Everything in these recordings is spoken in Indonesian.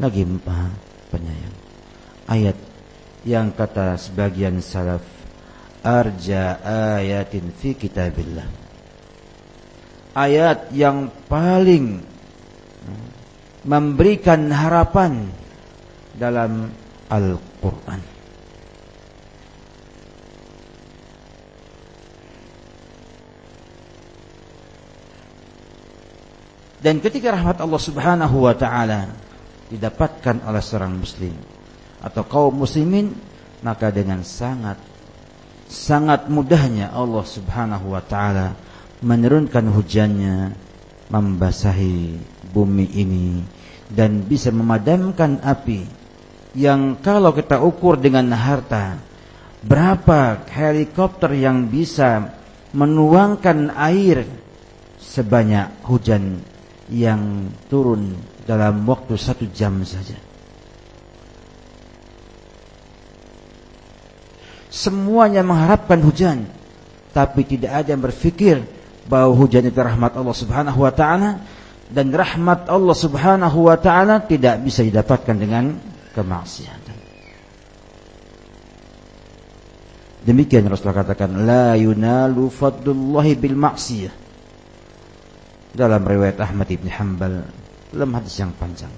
lagi Maha Penyayang. Ayat yang kata sebagian salaf arja ayatin fi kitabillah. Ayat yang paling memberikan harapan dalam Al-Qur'an. Dan ketika rahmat Allah Subhanahu wa taala didapatkan oleh seorang muslim atau kaum muslimin maka dengan sangat sangat mudahnya Allah Subhanahu wa taala menurunkan hujannya membasahi bumi ini dan bisa memadamkan api yang kalau kita ukur dengan harta berapa helikopter yang bisa menuangkan air sebanyak hujan yang turun dalam waktu satu jam saja. Semuanya mengharapkan hujan, tapi tidak ada yang berpikir bahwa hujan itu rahmat Allah Subhanahu wa taala dan rahmat Allah Subhanahu wa taala tidak bisa didapatkan dengan kemaksiatan. Demikian Rasulullah katakan la yunalu fadlullahi bil maksiyah dalam riwayat Ahmad ibn Hanbal dalam hadis yang panjang.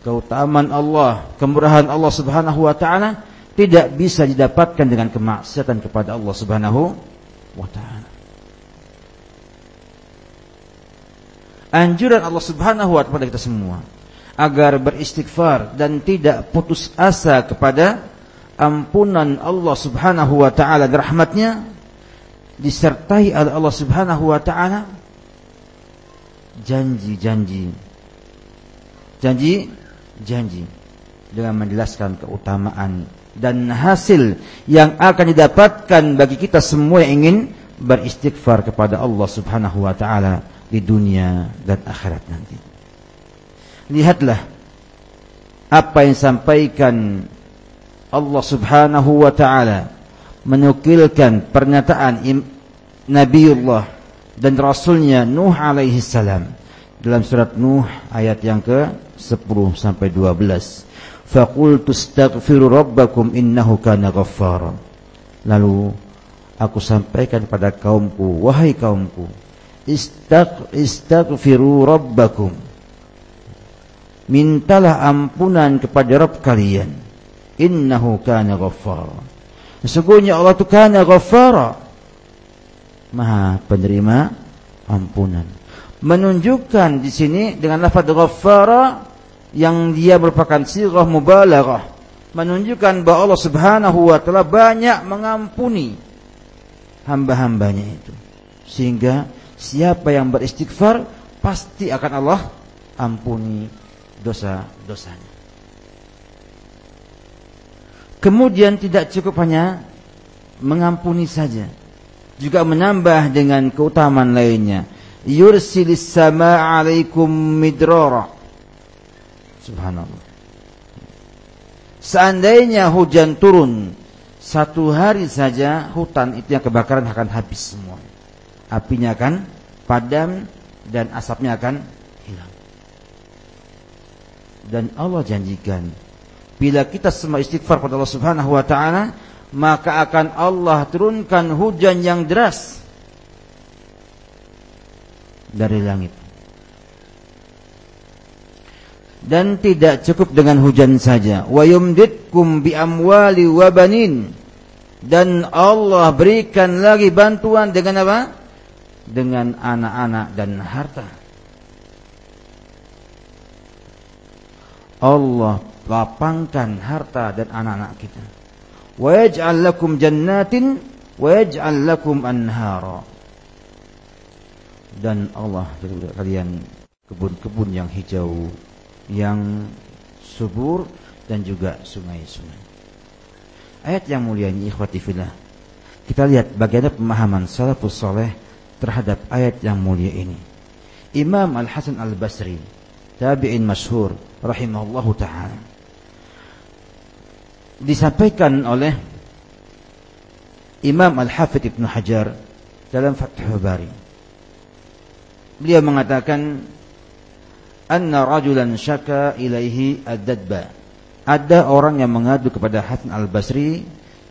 Keutamaan Allah, kemurahan Allah Subhanahu wa taala tidak bisa didapatkan dengan kemaksiatan kepada Allah Subhanahu wa taala. Anjuran Allah Subhanahu wa taala kepada kita semua agar beristighfar dan tidak putus asa kepada ampunan Allah Subhanahu wa taala dan rahmatnya disertai oleh Allah Subhanahu wa taala janji-janji janji-janji dengan menjelaskan keutamaan dan hasil yang akan didapatkan bagi kita semua yang ingin beristighfar kepada Allah Subhanahu wa taala di dunia dan akhirat nanti. Lihatlah apa yang sampaikan Allah Subhanahu wa taala menukilkan pernyataan Nabiullah dan rasulnya Nuh alaihi salam dalam surat Nuh ayat yang ke-10 sampai 12. Faqultu astaghfiru rabbakum innahu kana. Lalu aku sampaikan pada kaumku, wahai kaumku, istag istaghfiru rabbakum. Mintalah ampunan kepada Rabb kalian. Innahu kana. Sesungguhnya Allah itu kana ghaffara Maha penerima ampunan. Menunjukkan di sini dengan lafaz ghaffara yang dia merupakan sirah mubalaghah menunjukkan bahwa Allah Subhanahu wa taala banyak mengampuni hamba-hambanya itu. Sehingga siapa yang beristighfar pasti akan Allah ampuni dosa-dosanya. Kemudian tidak cukup hanya mengampuni saja juga menambah dengan keutamaan lainnya. Yursilis sama alaikum midrara. Subhanallah. Seandainya hujan turun satu hari saja hutan itu yang kebakaran akan habis semua. Apinya akan padam dan asapnya akan hilang. Dan Allah janjikan bila kita semua istighfar kepada Allah Subhanahu wa taala maka akan Allah turunkan hujan yang deras dari langit. Dan tidak cukup dengan hujan saja. Wa yumditkum bi amwali wa banin. Dan Allah berikan lagi bantuan dengan apa? Dengan anak-anak dan harta. Allah lapangkan harta dan anak-anak kita wa yaj'al lakum jannatin wa yaj'al dan Allah berikan kalian kebun-kebun yang hijau yang subur dan juga sungai-sungai. Ayat yang mulia ini ikhwati fillah kita lihat bagaimana pemahaman salafus saleh terhadap ayat yang mulia ini. Imam Al-Hasan Al-Basri tabi'in masyhur rahimahullahu taala disampaikan oleh Imam Al-Hafidh Ibn Hajar dalam Fathul Bari. Beliau mengatakan anna rajulan syaka ilaihi ad-dadba. Ada orang yang mengadu kepada Hasan al-Basri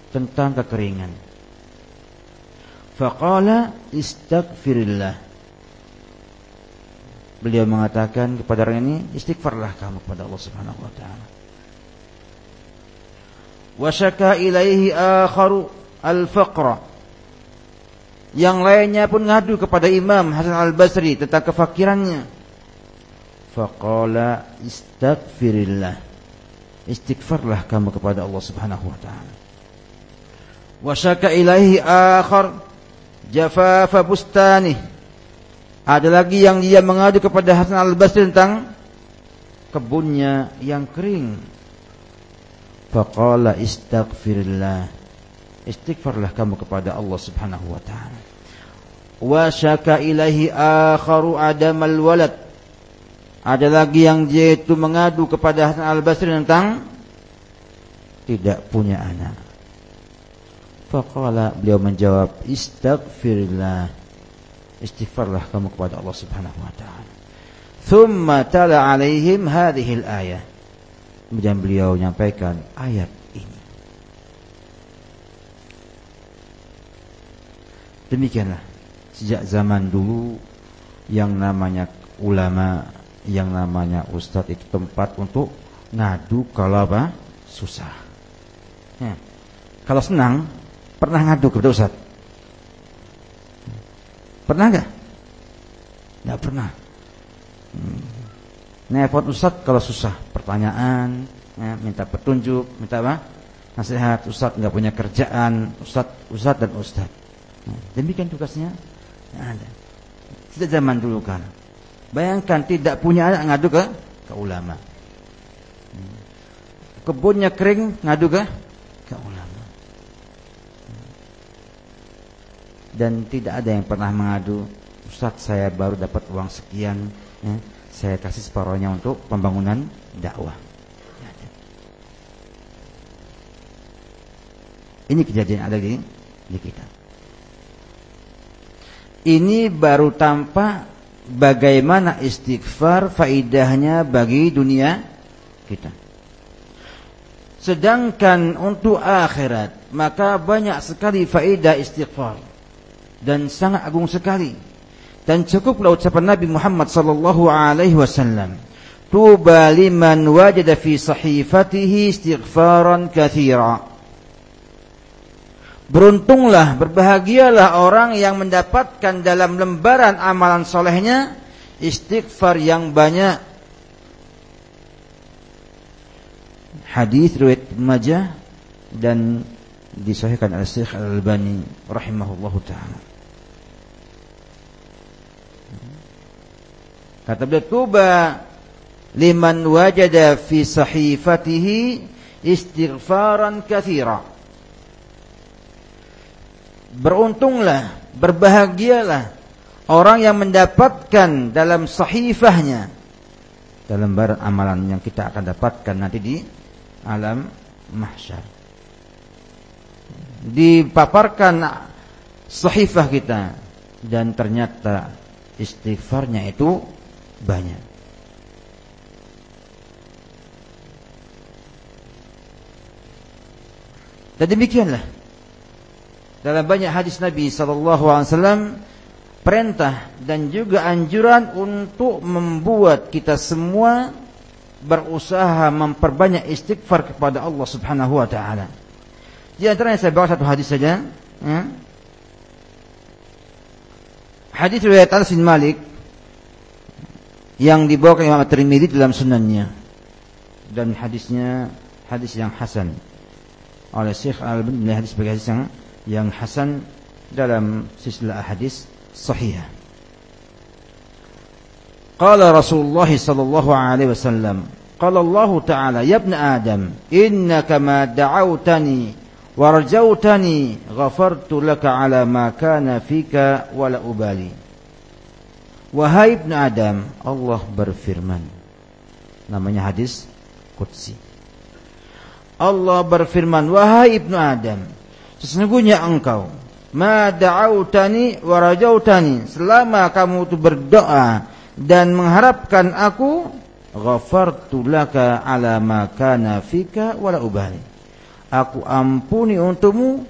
tentang kekeringan. Faqala istaghfirillah. Beliau mengatakan kepada orang ini, istighfarlah kamu kepada Allah Subhanahu wa taala. Wa syaka ilaihi akharu al-faqra. Yang lainnya pun ngadu kepada Imam Hasan al-Basri tentang kefakirannya. Faqala istaghfirillah. Istighfarlah kamu kepada Allah Subhanahu wa taala. Wa syaka ilaihi akhar jafafa bustani. Ada lagi yang dia mengadu kepada Hasan al-Basri tentang kebunnya yang kering. Faqala istaghfirillah. Istighfarlah kamu kepada Allah Subhanahu wa taala. Wa syaka ilaihi akharu adamal walad. Ada lagi yang dia itu mengadu kepada Hasan al-Basri tentang tidak punya anak. Faqala beliau menjawab Istaghfirullah Istighfarlah kamu kepada Allah subhanahu wa ta'ala Thumma tala alaihim hadihil ayah Kemudian beliau menyampaikan ayat ini Demikianlah Sejak zaman dulu Yang namanya ulama Yang namanya ustadz itu tempat untuk Ngadu kalau apa? Susah ya. Kalau senang Pernah ngadu kepada Ustaz? Pernah nggak? Nggak pernah. Hmm. Nelfon Ustaz kalau susah pertanyaan, ya, minta petunjuk, minta apa? Nasihat Ustaz nggak punya kerjaan, Ustaz, Ustaz dan Ustaz. Nah, demikian tugasnya. Ya, ada. Tidak zaman dulu kan. Bayangkan tidak punya anak ngadu ke ke ulama. Hmm. Kebunnya kering ngadu ke ke ulama. dan tidak ada yang pernah mengadu Ustaz saya baru dapat uang sekian ya, saya kasih separohnya untuk pembangunan dakwah. Ini kejadian ada di, di kita. Ini baru tampak bagaimana istighfar faidahnya bagi dunia kita. Sedangkan untuk akhirat maka banyak sekali faedah istighfar. Dan sangat agung sekali. Dan cukuplah ucapan Nabi Muhammad sallallahu alaihi wasallam. Tuba liman wajada fi sahifatihi istighfaran katsira. Beruntunglah, berbahagialah orang yang mendapatkan dalam lembaran amalan solehnya istighfar yang banyak. Hadis riwayat Majah dan disahihkan oleh Syekh Al-Albani rahimahullahu taala. Kata beliau tuba liman wajada fi sahifatihi istighfaran kathira. Beruntunglah, berbahagialah orang yang mendapatkan dalam sahifahnya dalam barat amalan yang kita akan dapatkan nanti di alam mahsyar. Dipaparkan sahifah kita dan ternyata istighfarnya itu banyak. Dan demikianlah dalam banyak hadis Nabi sallallahu alaihi wasallam perintah dan juga anjuran untuk membuat kita semua berusaha memperbanyak istighfar kepada Allah Subhanahu wa taala. Di antaranya saya bawa satu hadis saja, ya. Hadis riwayat Anas bin Malik yang dibawakan Imam At-Tirmidzi dalam sunannya. Dan hadisnya hadis yang hasan. Oleh Syekh Al-Albani hadis sebagai hadis yang yang hasan dalam silsilah hadis sahih. Qala Rasulullah sallallahu alaihi wasallam Qala Allah Ta'ala Ya ibn Adam Innaka ma da'awtani Warjautani Ghafartu laka ala ma kana fika Wala ubali Wahai Ibn Adam, Allah berfirman. Namanya hadis Qudsi. Allah berfirman, Wahai Ibn Adam, sesungguhnya engkau, Ma da'autani wa rajautani, selama kamu itu berdoa dan mengharapkan aku ghafartu laka ala ma kana fika wala ubali aku ampuni untukmu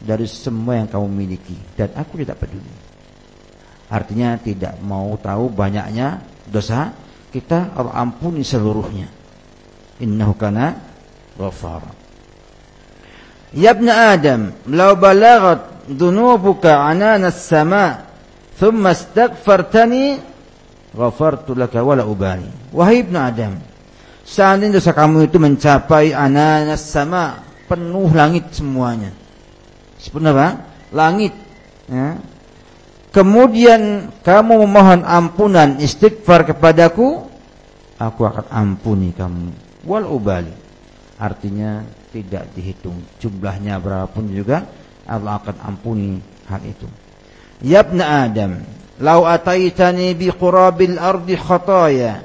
dari semua yang kamu miliki dan aku tidak peduli artinya tidak mau tahu banyaknya dosa kita Allah ampuni seluruhnya innahu kana ghafara ya ibn adam law balaghat dhunubuka anana as-sama thumma astaghfartani ghafartu laka wala ubali. Wahai ibnu Adam, seandainya dosa kamu itu mencapai ananas sama penuh langit semuanya. Sepenuh apa? Langit. Ya kemudian kamu memohon ampunan istighfar kepadaku, aku akan ampuni kamu. Wal ubali. Artinya tidak dihitung jumlahnya berapapun juga Allah akan ampuni hal itu. Yabna Adam, lau ataitani bi qurabil ardi khataya,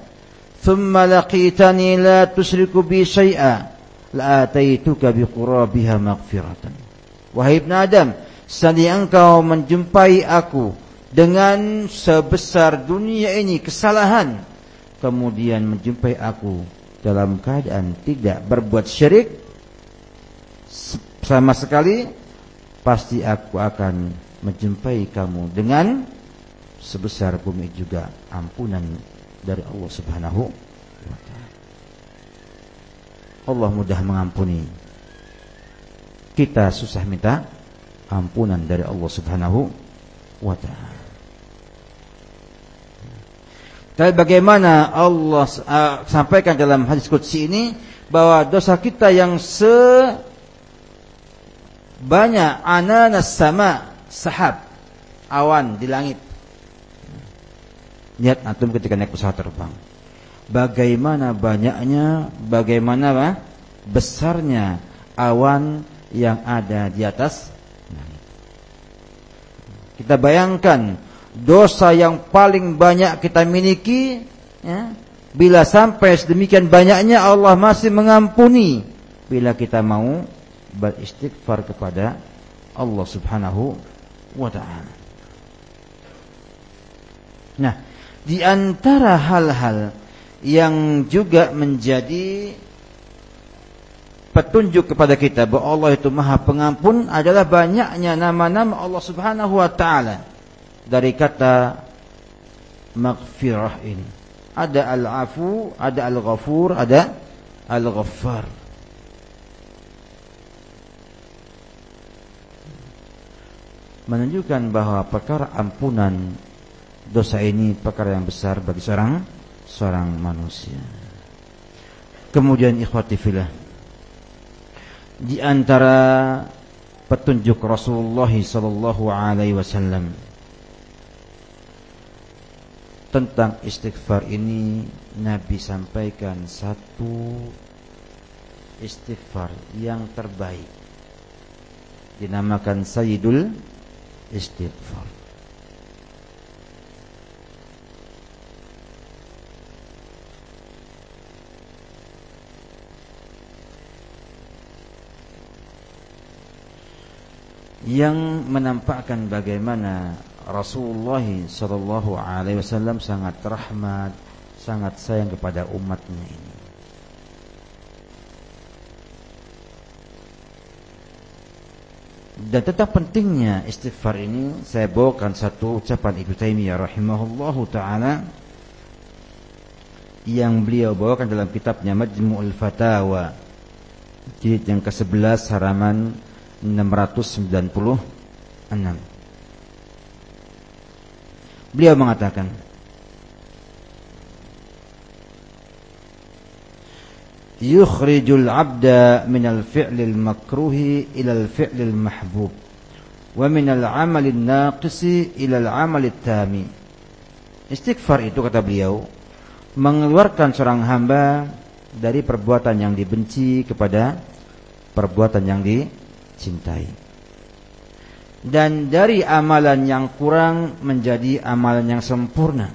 thumma laqitani la tusriku bi syai'a, la ataituka bi qurabiha maghfiratan. Wahai Ibn Adam, Seandainya engkau menjumpai aku Dengan sebesar dunia ini kesalahan Kemudian menjumpai aku Dalam keadaan tidak berbuat syirik Sama sekali Pasti aku akan menjumpai kamu dengan sebesar bumi juga ampunan dari Allah Subhanahu wa taala. Allah mudah mengampuni. Kita susah minta ampunan dari Allah Subhanahu wa taala. Tapi bagaimana Allah uh, sampaikan dalam hadis qudsi ini bahwa dosa kita yang sebanyak ananas sama sahab awan di langit Lihat antum ketika naik pesawat terbang. Bagaimana banyaknya, bagaimana apa? besarnya awan yang ada di atas Kita bayangkan dosa yang paling banyak kita miliki ya, bila sampai sedemikian banyaknya Allah masih mengampuni bila kita mau beristighfar kepada Allah Subhanahu wa taala. Nah, di antara hal-hal yang juga menjadi petunjuk kepada kita bahwa Allah itu Maha Pengampun adalah banyaknya nama-nama Allah Subhanahu wa taala dari kata maghfirah ini. Ada al-afu, ada al-ghafur, ada al-ghaffar. Menunjukkan bahwa perkara ampunan dosa ini perkara yang besar bagi seorang seorang manusia. Kemudian ikhwati filah di antara petunjuk Rasulullah sallallahu alaihi wasallam tentang istighfar ini Nabi sampaikan satu istighfar yang terbaik dinamakan Sayyidul Istighfar yang menampakkan bagaimana Rasulullah Shallallahu Alaihi Wasallam sangat rahmat, sangat sayang kepada umatnya ini. Dan tetap pentingnya istighfar ini saya bawakan satu ucapan Ibnu Taimiyah rahimahullahu taala yang beliau bawakan dalam kitabnya Majmu'ul Fatawa jilid yang ke-11 halaman 696 Beliau mengatakan Yukhrijul abda minal fi'lil makruhi ilal fi'lil mahbub Wa minal amalin naqisi ilal amalin tami. Istighfar itu kata beliau Mengeluarkan seorang hamba Dari perbuatan yang dibenci kepada Perbuatan yang di cintai. Dan dari amalan yang kurang menjadi amalan yang sempurna.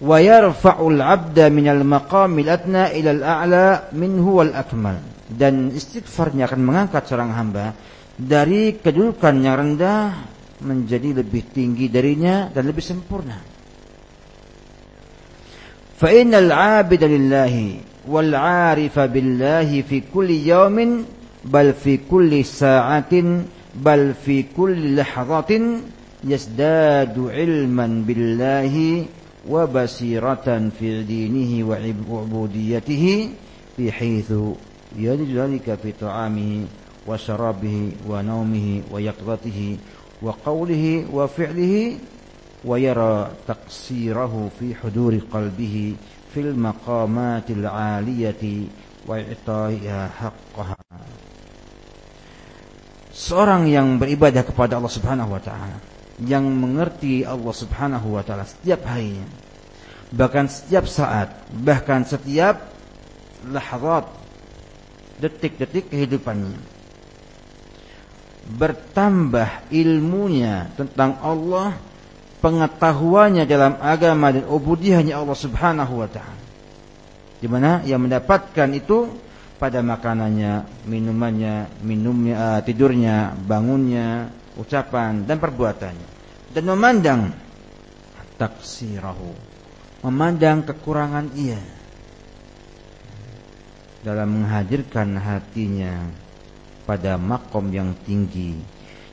Wa yarfa'ul 'abda minal maqamil adna ila al-a'la minhu al-akmal Dan istighfarnya akan mengangkat seorang hamba dari kedudukan yang rendah menjadi lebih tinggi darinya dan lebih sempurna. Fa innal 'abida lillahi wal 'arifa billahi fi kulli yawmin بل في كل ساعة بل في كل لحظة يزداد علما بالله وبصيرة في دينه وعبوديته بحيث يجد ذلك في طعامه وشرابه ونومه ويقظته وقوله وفعله ويرى تقصيره في حضور قلبه في المقامات العالية وإعطائها حقها. Seorang yang beribadah kepada Allah Subhanahu wa taala, yang mengerti Allah Subhanahu wa taala setiap harinya, bahkan setiap saat, bahkan setiap lahzat, detik-detik kehidupannya. Bertambah ilmunya tentang Allah. Pengetahuannya dalam agama dan ubudiyahnya Allah Subhanahu wa taala. Di mana yang mendapatkan itu pada makanannya, minumannya, minumnya, uh, tidurnya, bangunnya, ucapan dan perbuatannya. Dan memandang taksirahu, memandang kekurangan ia dalam menghadirkan hatinya pada makom yang tinggi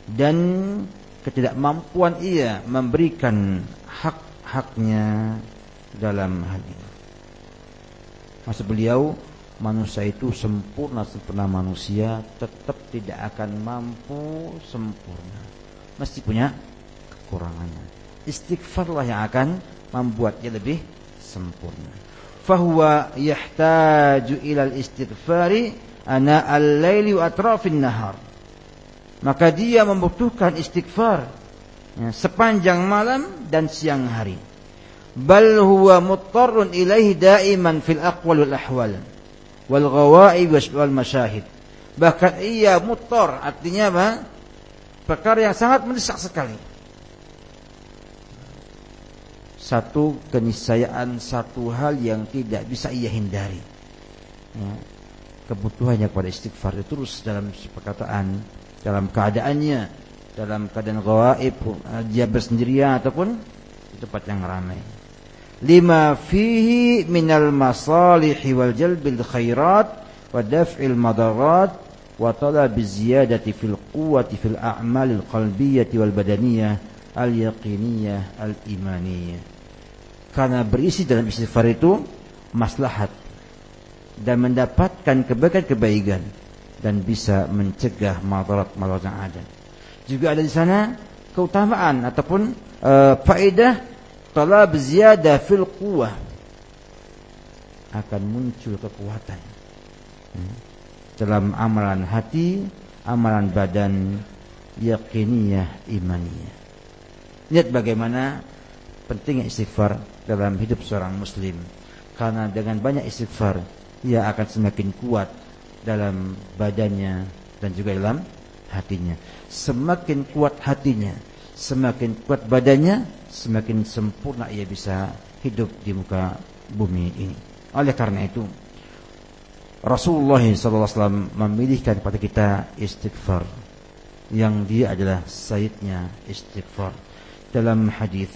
dan ketidakmampuan ia memberikan hak-haknya dalam hal ini. Maksud beliau manusia itu sempurna sempurna manusia tetap tidak akan mampu sempurna. Mesti punya kekurangannya. Istighfarlah yang akan membuatnya lebih sempurna. Fahuwa yahtaju ilal istighfari ana al-laili wa atrafin nahar maka dia membutuhkan istighfar ya, sepanjang malam dan siang hari. Bal huwa muttarun ilaihi daiman fil aqwal wal ahwal wal ghawaib wal masyahid. Bahkan ia muttar artinya apa? Perkara yang sangat mendesak sekali. Satu keniscayaan, satu hal yang tidak bisa ia hindari. Ya. Kebutuhannya kepada istighfar itu terus dalam perkataan dalam keadaannya dalam keadaan gawaib dia bersendirian ataupun di tempat yang ramai lima fihi minal masalih wal jalbil khairat wa daf'il madarat wa talab ziyadati fil quwwati fil a'mal al qalbiyyah wal badaniyah al yaqiniyah al imaniyah karena berisi dalam istighfar itu maslahat dan mendapatkan kebaikan-kebaikan dan bisa mencegah madarat-madarat yang ada. Juga ada di sana keutamaan ataupun uh, faedah talab ziyadah fil quwwah akan muncul kekuatan hmm. dalam amalan hati, amalan badan, yakiniyah, imaniyah. Lihat bagaimana pentingnya istighfar dalam hidup seorang muslim. Karena dengan banyak istighfar, ia akan semakin kuat dalam badannya dan juga dalam hatinya. Semakin kuat hatinya, semakin kuat badannya, semakin sempurna ia bisa hidup di muka bumi ini. Oleh karena itu, Rasulullah SAW memilihkan kepada kita istighfar yang dia adalah sayyidnya istighfar dalam hadis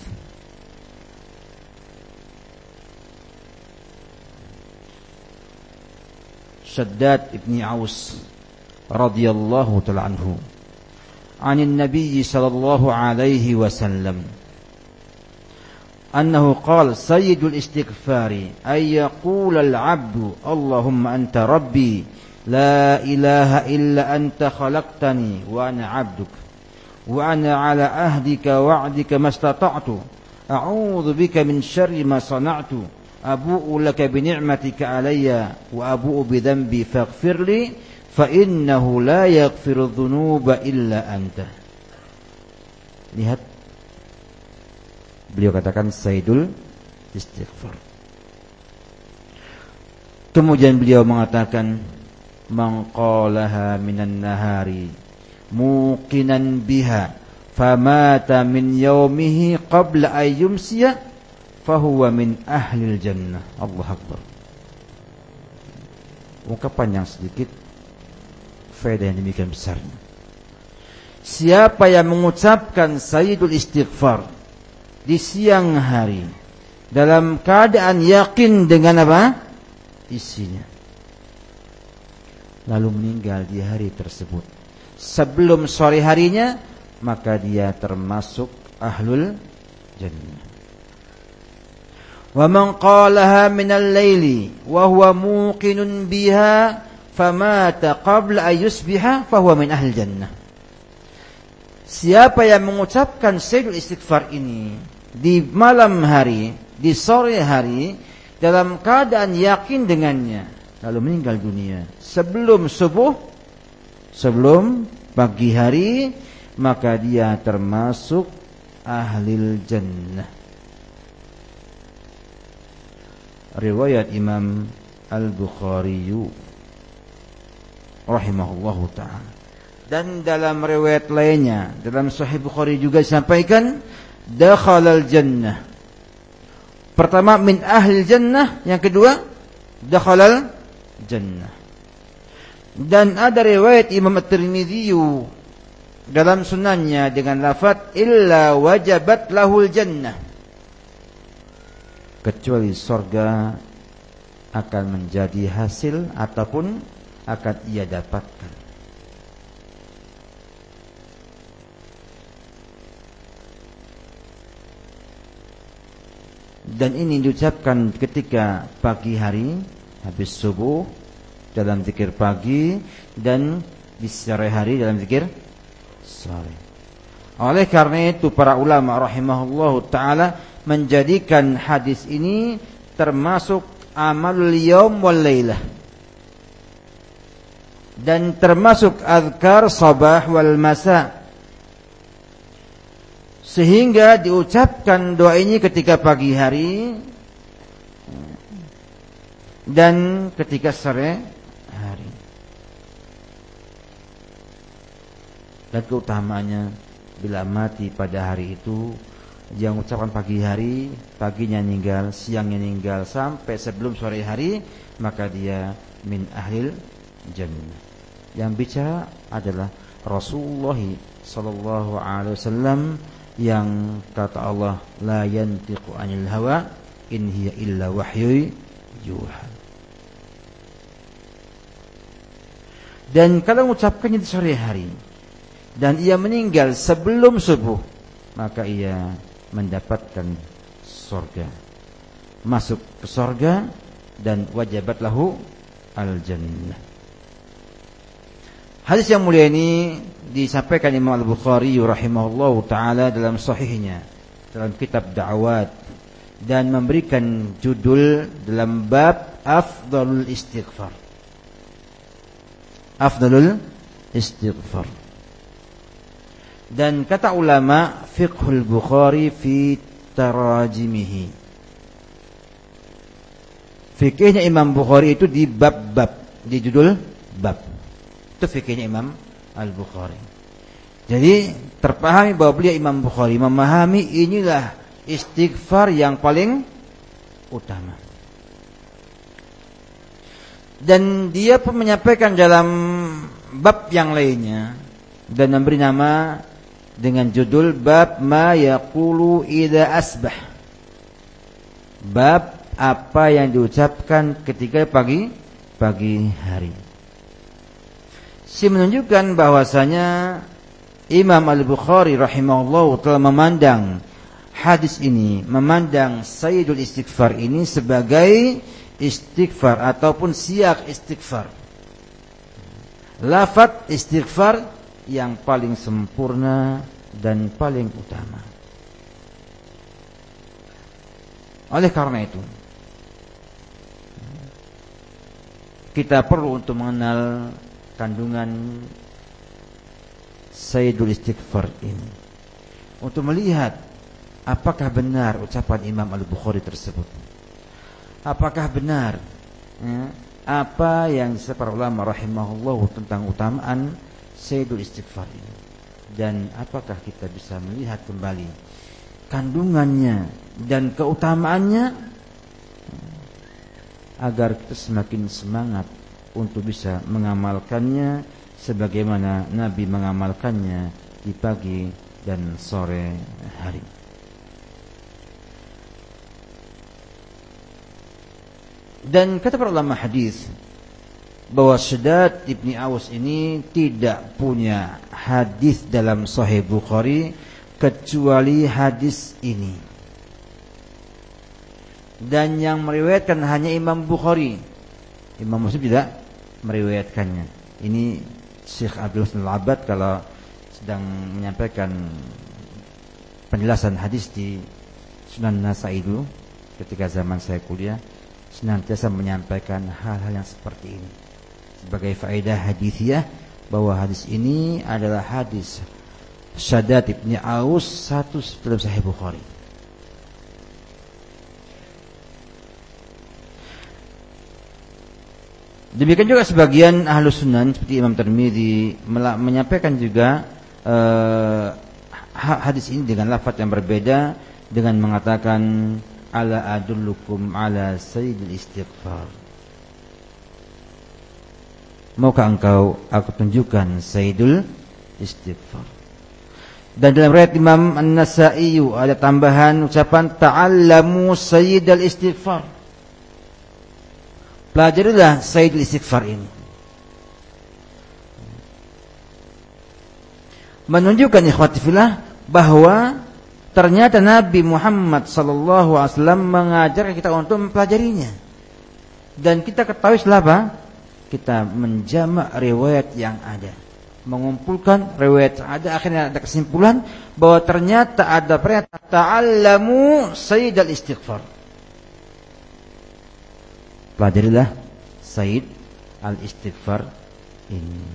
شداد بن عوس رضي الله تعالى عنه عن النبي صلى الله عليه وسلم أنه قال سيد الاستغفار أن يقول العبد اللهم أنت ربي لا إله إلا أنت خلقتني وأنا عبدك وأنا على أهدك وعدك ما استطعت أعوذ بك من شر ما صنعت alayya wa abu'u bi dhanbi faghfir li fa innahu la yaghfiru dhunuba illa anta. Lihat beliau katakan Saidul istighfar. Kemudian beliau mengatakan man qalaha minan nahari muqinan biha famata min yaumihi qabla ayyumsiya fahuwa min ahlil jannah. Allah Akbar. Ungkapan yang sedikit faedah yang demikian besarnya. Siapa yang mengucapkan Sayyidul Istighfar di siang hari dalam keadaan yakin dengan apa? isinya. Lalu meninggal di hari tersebut. Sebelum sore harinya maka dia termasuk ahlul jannah. Wa man qalaha min al-laili wa huwa muqinun biha famata qabla an yusbiha fahuwa min ahli jannah. Siapa yang mengucapkan sayyidul istighfar ini di malam hari, di sore hari dalam keadaan yakin dengannya lalu meninggal dunia. Sebelum subuh sebelum pagi hari maka dia termasuk ahli jannah. Riwayat Imam Al-Bukhari rahimahullahu taala dan dalam riwayat lainnya dalam Sahih Bukhari juga disampaikan dakhalal jannah. Pertama min ahli jannah, yang kedua dakhalal jannah. Dan ada riwayat Imam At-Tirmidzi dalam sunannya dengan lafaz illa wajabat lahul jannah. Kecuali sorga akan menjadi hasil ataupun akan ia dapatkan. Dan ini diucapkan ketika pagi hari habis subuh dalam zikir pagi dan di sore hari dalam zikir sore. Oleh karena itu para ulama rahimahullah taala menjadikan hadis ini termasuk amalul yaum wal lailah dan termasuk azkar sabah wal masa sehingga diucapkan doa ini ketika pagi hari dan ketika sore hari. Dan keutamanya bila mati pada hari itu yang ucapan pagi hari, paginya meninggal, siangnya meninggal sampai sebelum sore hari, maka dia min ahlil jannah. Yang bicara adalah Rasulullah sallallahu alaihi wasallam yang kata Allah la yantiqu anil hawa in hiya illa wahyu yuha. Dan kalau mengucapkannya di sore hari dan ia meninggal sebelum subuh, maka ia mendapatkan surga. Masuk ke surga dan wajabat lahu al jannah. Hadis yang mulia ini disampaikan Imam Al-Bukhari rahimahullah taala dalam sahihnya dalam kitab da'wat dan memberikan judul dalam bab afdalul istighfar. Afdalul istighfar. Dan kata ulama fiqhul Bukhari fi tarajimihi. Fikihnya Imam Bukhari itu di bab-bab, di judul bab. Itu fikihnya Imam Al-Bukhari. Jadi terpahami bahwa beliau Imam Bukhari memahami inilah istighfar yang paling utama. Dan dia pun menyampaikan dalam bab yang lainnya dan memberi nama dengan judul bab ma yaqulu idza asbah. Bab apa yang diucapkan ketika pagi pagi hari. Si menunjukkan bahwasanya Imam Al-Bukhari rahimahullah telah memandang hadis ini, memandang Sayyidul Istighfar ini sebagai istighfar ataupun siak istighfar. Lafat istighfar yang paling sempurna dan paling utama. Oleh karena itu, kita perlu untuk mengenal kandungan Sayyidul Istighfar ini. Untuk melihat apakah benar ucapan Imam Al-Bukhari tersebut. Apakah benar ya, apa yang para ulama rahimahullah tentang utamaan Sayyidul Istighfar ini. Dan apakah kita bisa melihat kembali kandungannya dan keutamaannya? Agar kita semakin semangat untuk bisa mengamalkannya sebagaimana Nabi mengamalkannya di pagi dan sore hari. Dan kata para ulama hadis bahwa Syedad ibni Aus ini tidak punya hadis dalam Sahih Bukhari kecuali hadis ini. Dan yang meriwayatkan hanya Imam Bukhari. Imam Muslim tidak meriwayatkannya. Ini Syekh Abdul Husn Al-Abad kalau sedang menyampaikan penjelasan hadis di Sunan Nasai dulu ketika zaman saya kuliah senantiasa menyampaikan hal-hal yang seperti ini sebagai faedah hadithiyah bahwa hadis ini adalah hadis Syadat ibni Aus satu dalam Sahih Bukhari. Demikian juga sebagian ahlu sunan seperti Imam Tirmidzi menyampaikan juga uh, hadis ini dengan lafaz yang berbeda dengan mengatakan ala adullukum ala sayyidil istighfar. Maukah engkau aku tunjukkan Sayyidul Istighfar? Dan dalam riwayat Imam An-Nasai ada tambahan ucapan ta'allamu Sayyidul Istighfar Pelajarilah Sayyidul Istighfar ini. Menunjukkan ikhwati fillah bahwa ternyata Nabi Muhammad wasallam mengajarkan kita untuk mempelajarinya. Dan kita ketahui selapa kita menjamak riwayat yang ada. Mengumpulkan riwayat yang ada. Akhirnya ada kesimpulan bahwa ternyata ada perintah ta'allamu sayyid al-istighfar pelajarilah sayyid al-istighfar ini.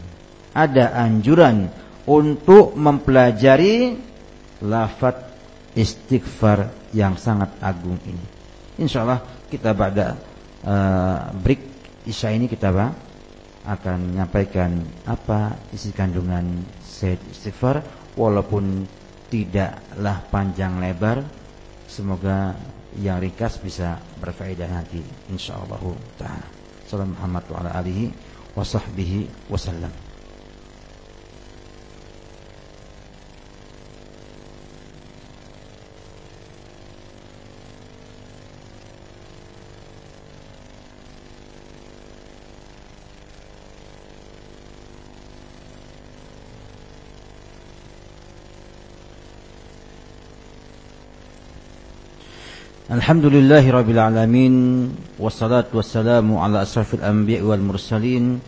Ada anjuran untuk mempelajari lafaz istighfar yang sangat agung ini. Insyaallah kita pada uh, break isya ini kita bah akan menyampaikan apa isi kandungan Said Istighfar walaupun tidaklah panjang lebar semoga yang ringkas bisa berfaedah nanti insyaallah taala. Sallallahu Muhammad wa alihi wa sahbihi wasallam Alhamdulillahi Rabbil Alamin. Wassalatu wassalamu ala asrafil anbiya wal mursalin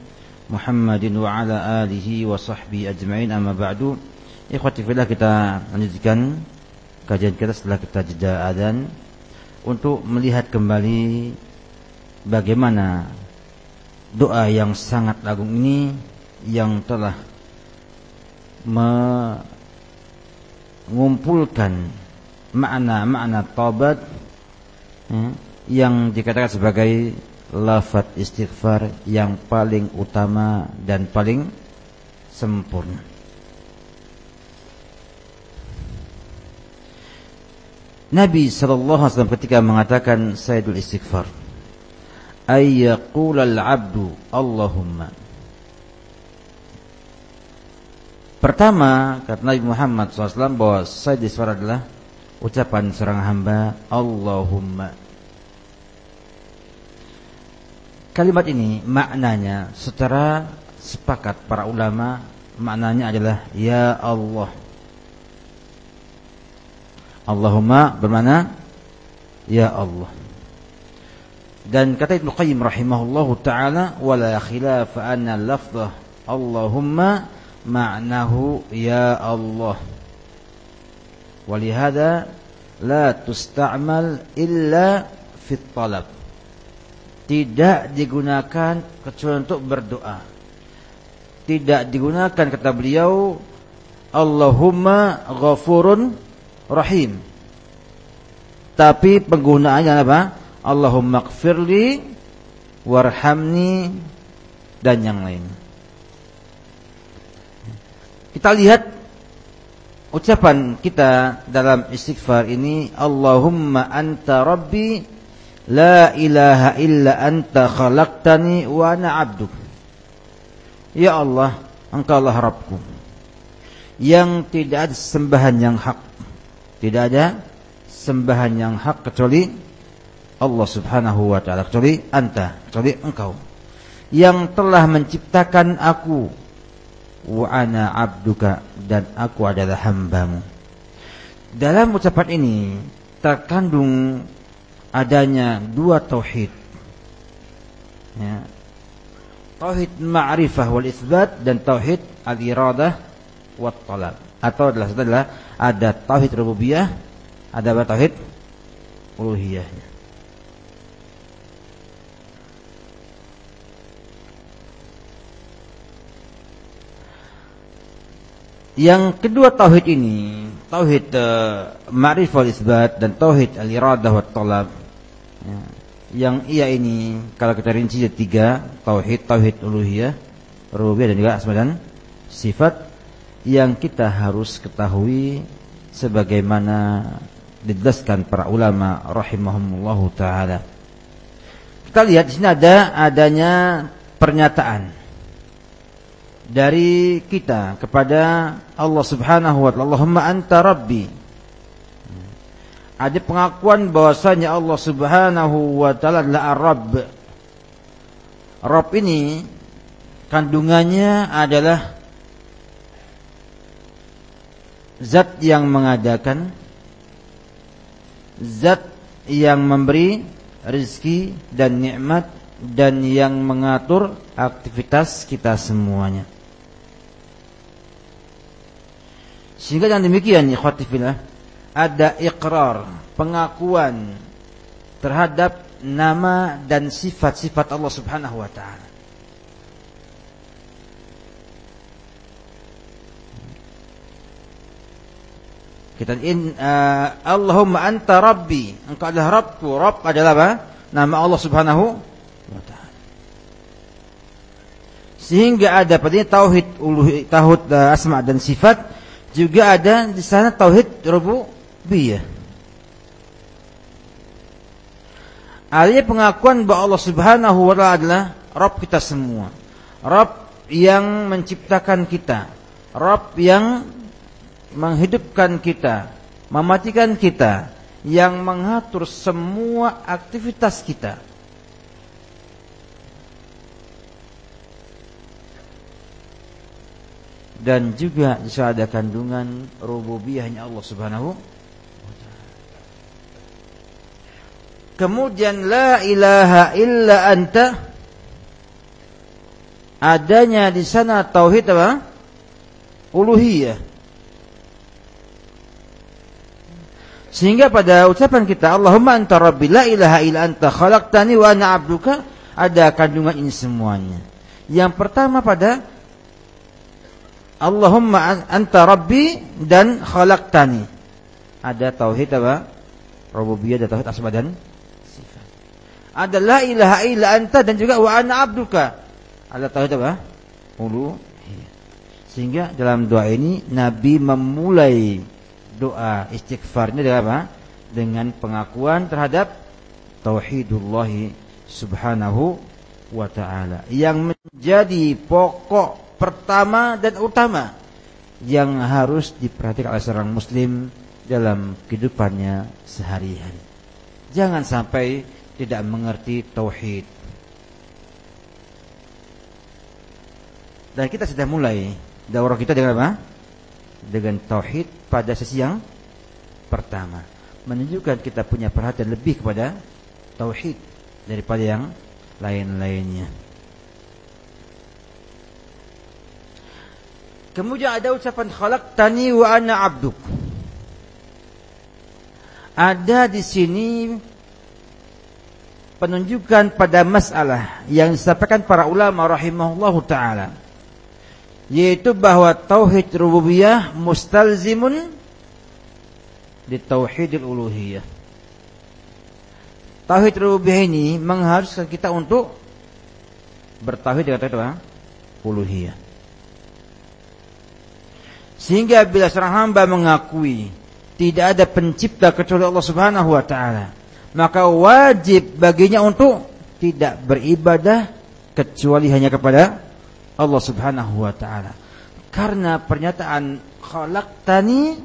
Muhammadin wa ala alihi wa sahbihi ajma'in. Amma ba'du. Ikhwati filah kita lanjutkan Kajian kita setelah kita jeda adhan Untuk melihat kembali Bagaimana doa yang sangat agung ini Yang telah Mengumpulkan Makna-makna taubat Hmm? yang dikatakan sebagai lafaz istighfar yang paling utama dan paling sempurna. Nabi sallallahu alaihi wasallam ketika mengatakan sayyidul istighfar ayyaqul al-'abdu Allahumma Pertama kata Nabi Muhammad SAW bahwa sayyidul istighfar adalah ucapan seorang hamba Allahumma. Kalimat ini maknanya secara sepakat para ulama maknanya adalah ya Allah. Allahumma bermana ya Allah. Dan kata Ibnu Qayyim rahimahullahu taala wala khilaf anna lafdhah Allahumma ma'nahu ya Allah Walihada la tusta'mal illa fit talab. Tidak digunakan kecuali untuk berdoa. Tidak digunakan kata beliau Allahumma ghafurun rahim. Tapi penggunaannya apa? Allahumma gfirli warhamni dan yang lain. Kita lihat ucapan kita dalam istighfar ini Allahumma anta rabbi la ilaha illa anta khalaqtani wa ana abduk. Ya Allah engkaulah Rabbku. Yang tidak ada sembahan yang hak. Tidak ada sembahan yang hak kecuali Allah Subhanahu wa taala kecuali anta, kecuali engkau. Yang telah menciptakan aku wa ana abduka dan aku adalah hambamu. Dalam ucapan ini terkandung adanya dua tauhid. Ya. Tauhid ma'rifah wal isbat dan tauhid al-iradah wat talab. Atau adalah adalah ada tauhid rububiyah, ada tauhid uluhiyah. Yang kedua tauhid ini, tauhid uh, isbat dan tauhid al-iradah wa talab. Ya. Yang ia ini kalau kita rinci ada tiga, tauhid, tauhid uluhiyah, rububiyah dan juga asma dan sifat yang kita harus ketahui sebagaimana dijelaskan para ulama rahimahumullahu taala. Kita lihat di sini ada adanya pernyataan dari kita kepada Allah Subhanahu wa taala. Allahumma anta rabbi. Ada pengakuan bahwasanya Allah Subhanahu wa taala adalah Ar-Rabb. Rabb ini kandungannya adalah zat yang mengadakan zat yang memberi rezeki dan nikmat dan yang mengatur aktivitas kita semuanya Sehingga yang demikian ikhwatifillah ada ikrar, pengakuan terhadap nama dan sifat-sifat Allah Subhanahu wa taala. Kita in uh, Allahumma anta rabbi, engkau adalah Rabbku. Rabb adalah apa? Nama Allah Subhanahu wa taala. Sehingga ada padanya tauhid uluh tauhid uh, asma dan sifat juga ada di sana tauhid rububiyah. Artinya pengakuan bahwa Allah Subhanahu wa taala adalah Rabb kita semua. Rabb yang menciptakan kita. Rabb yang menghidupkan kita, mematikan kita, yang mengatur semua aktivitas kita. Dan juga bisa ada kandungan rububiyahnya Allah Subhanahu Kemudian la ilaha illa anta adanya di sana tauhid apa? Uluhiyah. Sehingga pada ucapan kita Allahumma anta rabbi la ilaha illa anta khalaqtani wa ana 'abduka ada kandungan ini semuanya. Yang pertama pada Allahumma anta rabbi dan khalaqtani. Ada tauhid apa? Rububiyah dan tauhid asma dan sifat. Ada la ilaha illa anta dan juga wa ana abduka. Ada tauhid apa? Uluhiyah. Sehingga dalam doa ini Nabi memulai doa istighfarnya dengan apa? Dengan pengakuan terhadap tauhidullah subhanahu wa taala yang menjadi pokok pertama dan utama yang harus diperhatikan oleh seorang muslim dalam kehidupannya sehari-hari. Jangan sampai tidak mengerti tauhid. Dan kita sudah mulai daurah kita dengan apa? Dengan tauhid pada sesi yang pertama. Menunjukkan kita punya perhatian lebih kepada tauhid daripada yang lain-lainnya. Kemudian ada ucapan khalaqtani wa ana abduk. Ada di sini penunjukan pada masalah yang disampaikan para ulama rahimahullahu taala yaitu bahwa tauhid rububiyah mustalzimun di tauhidil uluhiyah. Tauhid rububiyah ini mengharuskan kita untuk bertauhid dengan tauhid uluhiyah. Sehingga bila seorang hamba mengakui tidak ada pencipta kecuali Allah Subhanahu wa taala, maka wajib baginya untuk tidak beribadah kecuali hanya kepada Allah Subhanahu wa taala. Karena pernyataan khalaqtani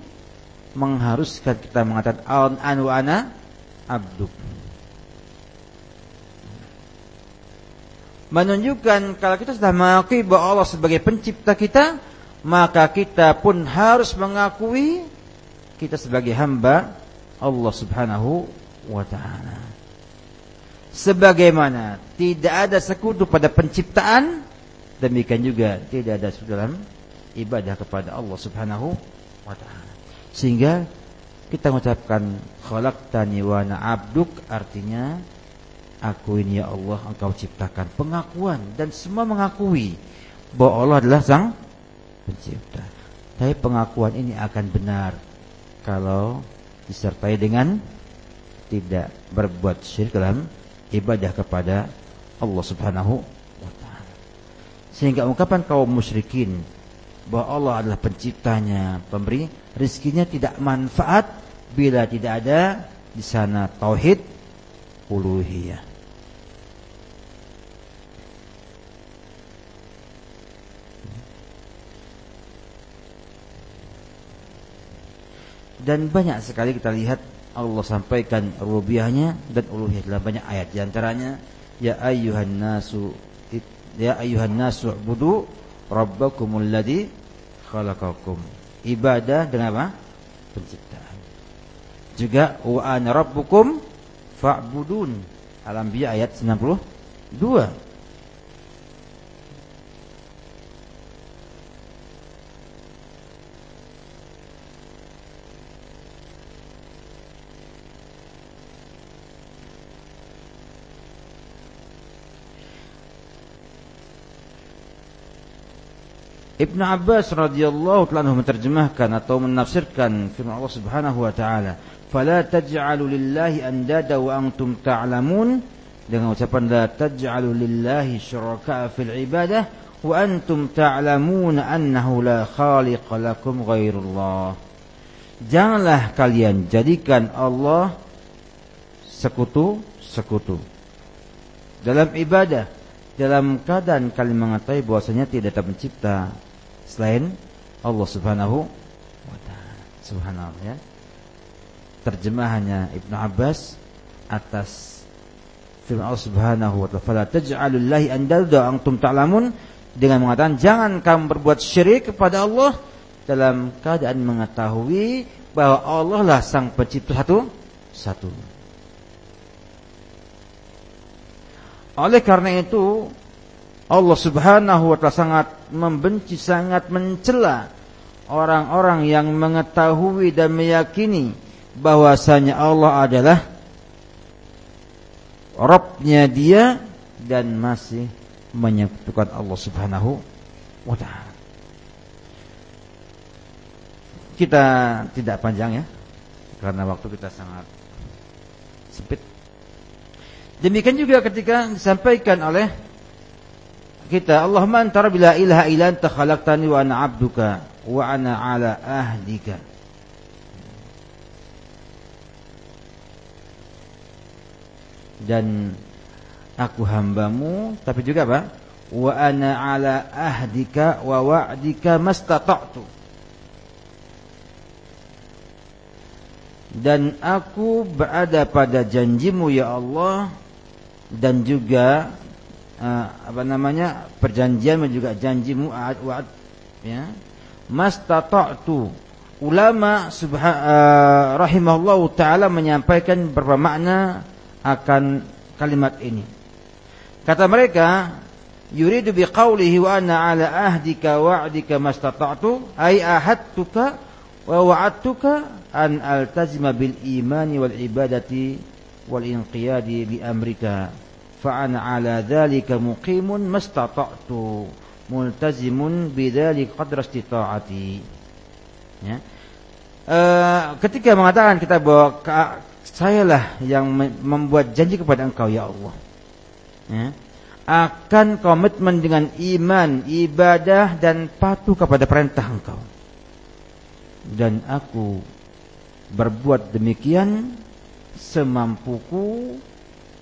mengharuskan kita mengatakan an anu ana abduk. Menunjukkan kalau kita sudah mengakui bahwa Allah sebagai pencipta kita, maka kita pun harus mengakui kita sebagai hamba Allah Subhanahu wa taala. Sebagaimana tidak ada sekutu pada penciptaan, demikian juga tidak ada sekutu dalam ibadah kepada Allah Subhanahu wa taala. Sehingga kita mengucapkan khalaqtani wa ana abduk artinya aku ini ya Allah engkau ciptakan pengakuan dan semua mengakui bahwa Allah adalah sang pencipta. Tapi pengakuan ini akan benar kalau disertai dengan tidak berbuat syirik dalam ibadah kepada Allah Subhanahu wa taala. Sehingga ungkapan kaum musyrikin bahwa Allah adalah penciptanya, pemberi rizkinya tidak manfaat bila tidak ada di sana tauhid uluhiyah. Dan banyak sekali kita lihat Allah sampaikan rububiyahnya dan uluhiyah dalam banyak ayat. Di antaranya ya ayyuhan nasu ya ayyuhan nasu budu rabbakumul ladzi khalaqakum. Ibadah dengan apa? Penciptaan. Juga wa ana rabbukum fa'budun. Al-anbiya ayat 92 Ibn Abbas radhiyallahu taala menerjemahkan atau menafsirkan firman Allah Subhanahu wa taala, "Fala taj'alu lillahi andada wa antum ta'lamun" dengan ucapan la taj'alu lillahi syuraka fil ibadah wa antum ta'lamun annahu la khaliq lakum ghairullah. Janganlah kalian jadikan Allah sekutu-sekutu dalam ibadah dalam keadaan kalian mengetahui bahwasanya tidak ada pencipta selain Allah Subhanahu wa taala. Subhanallah ya. Terjemahannya Ibnu Abbas atas firman Allah Subhanahu wa taala, "Fala taj'alullahi andada antum ta'lamun" dengan mengatakan jangan kamu berbuat syirik kepada Allah dalam keadaan mengetahui bahwa Allah lah sang pencipta satu satu. Oleh karena itu Allah Subhanahu wa taala sangat membenci, sangat mencela orang-orang yang mengetahui dan meyakini bahwasanya Allah adalah Rabbnya dia dan masih menyekutukan Allah Subhanahu wa taala. Kita tidak panjang ya karena waktu kita sangat sempit. Demikian juga ketika disampaikan oleh kita Allahumma anta rabbi la ilaha illa anta khalaqtani wa ana 'abduka wa ana 'ala ahdika dan aku hambamu tapi juga apa? Wa ana 'ala ahdika wa wa'dika mastata'tu. Dan aku berada pada janjimu ya Allah dan juga uh, apa namanya perjanjian dan juga janji mu'ad wa'ad ya. Mastata'tu. Ulama subha, uh, rahimahullah taala menyampaikan beberapa makna akan kalimat ini. Kata mereka yuridu biqaulihi wa ana ala ahdika wa'dika mastata'tu ay ahadtuka wa wa'adtuka an altazima bil imani wal ibadati wal inqiyadi li amrika فأنا على ذلك مقيم ما استطعت ملتزم بذلك قدر استطاعتي ya. E, ketika mengatakan kita bahwa sayalah yang membuat janji kepada engkau ya Allah ya, akan komitmen dengan iman, ibadah dan patuh kepada perintah engkau dan aku berbuat demikian semampuku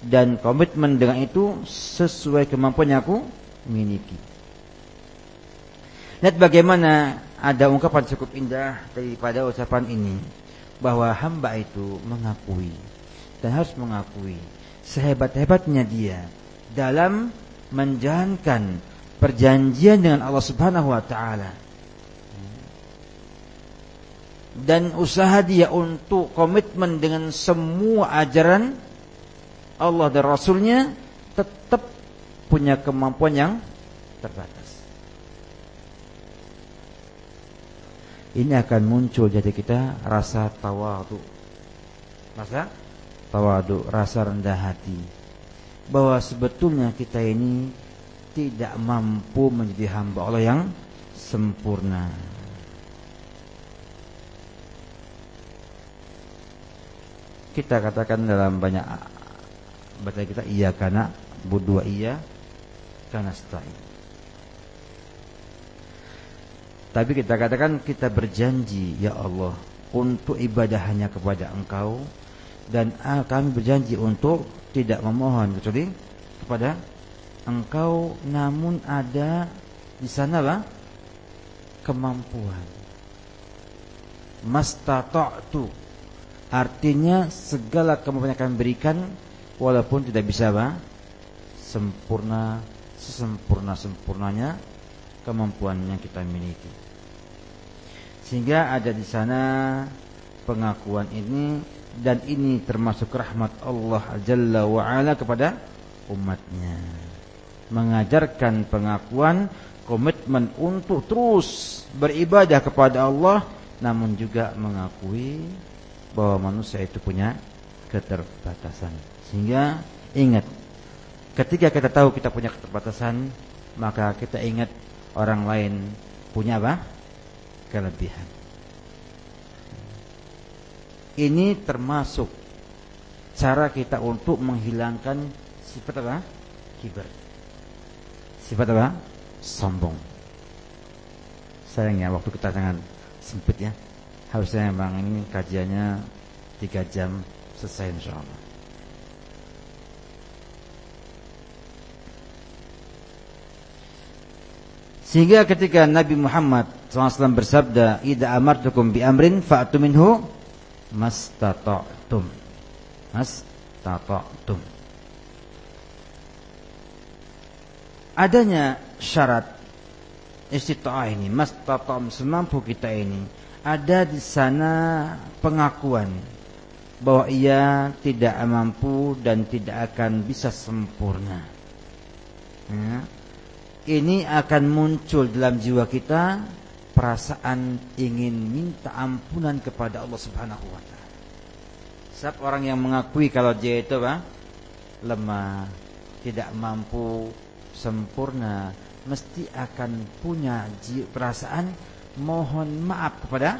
dan komitmen dengan itu sesuai kemampuan yang aku miliki. Lihat bagaimana ada ungkapan cukup indah daripada ucapan ini bahwa hamba itu mengakui dan harus mengakui sehebat-hebatnya dia dalam menjalankan perjanjian dengan Allah Subhanahu wa taala dan usaha dia untuk komitmen dengan semua ajaran Allah dan Rasulnya tetap punya kemampuan yang terbatas. Ini akan muncul jadi kita rasa tawadu. Rasa tawadu, rasa rendah hati. Bahwa sebetulnya kita ini tidak mampu menjadi hamba Allah yang sempurna. kita katakan dalam banyak baca kita iya karena berdua iya karena stain. Tapi kita katakan kita berjanji ya Allah untuk ibadah hanya kepada Engkau dan kami berjanji untuk tidak memohon kecuali kepada Engkau namun ada di sana lah kemampuan. Mastata'tu Artinya segala kemampuan yang kami berikan walaupun tidak bisa apa? sempurna sesempurna sempurnanya kemampuan yang kita miliki. Sehingga ada di sana pengakuan ini dan ini termasuk rahmat Allah Jalla wa ala kepada umatnya. Mengajarkan pengakuan komitmen untuk terus beribadah kepada Allah namun juga mengakui bahwa manusia itu punya keterbatasan. Sehingga ingat, ketika kita tahu kita punya keterbatasan, maka kita ingat orang lain punya apa? Kelebihan. Ini termasuk cara kita untuk menghilangkan sifat apa? Kiber. Sifat apa? Sombong. Sayangnya waktu kita sangat sempit ya harusnya memang ini kajiannya tiga jam selesai insya Allah. Sehingga ketika Nabi Muhammad SAW bersabda, "Idza amartukum bi amrin fa'tu minhu mastata'tum." Mastata'tum. Adanya syarat istita'ah ini, mastata'tum semampu kita ini ada di sana pengakuan bahwa ia tidak mampu dan tidak akan bisa sempurna. Ya. Ini akan muncul dalam jiwa kita perasaan ingin minta ampunan kepada Allah Subhanahu wa taala. Setiap orang yang mengakui kalau dia itu apa? lemah, tidak mampu sempurna, mesti akan punya perasaan mohon maaf kepada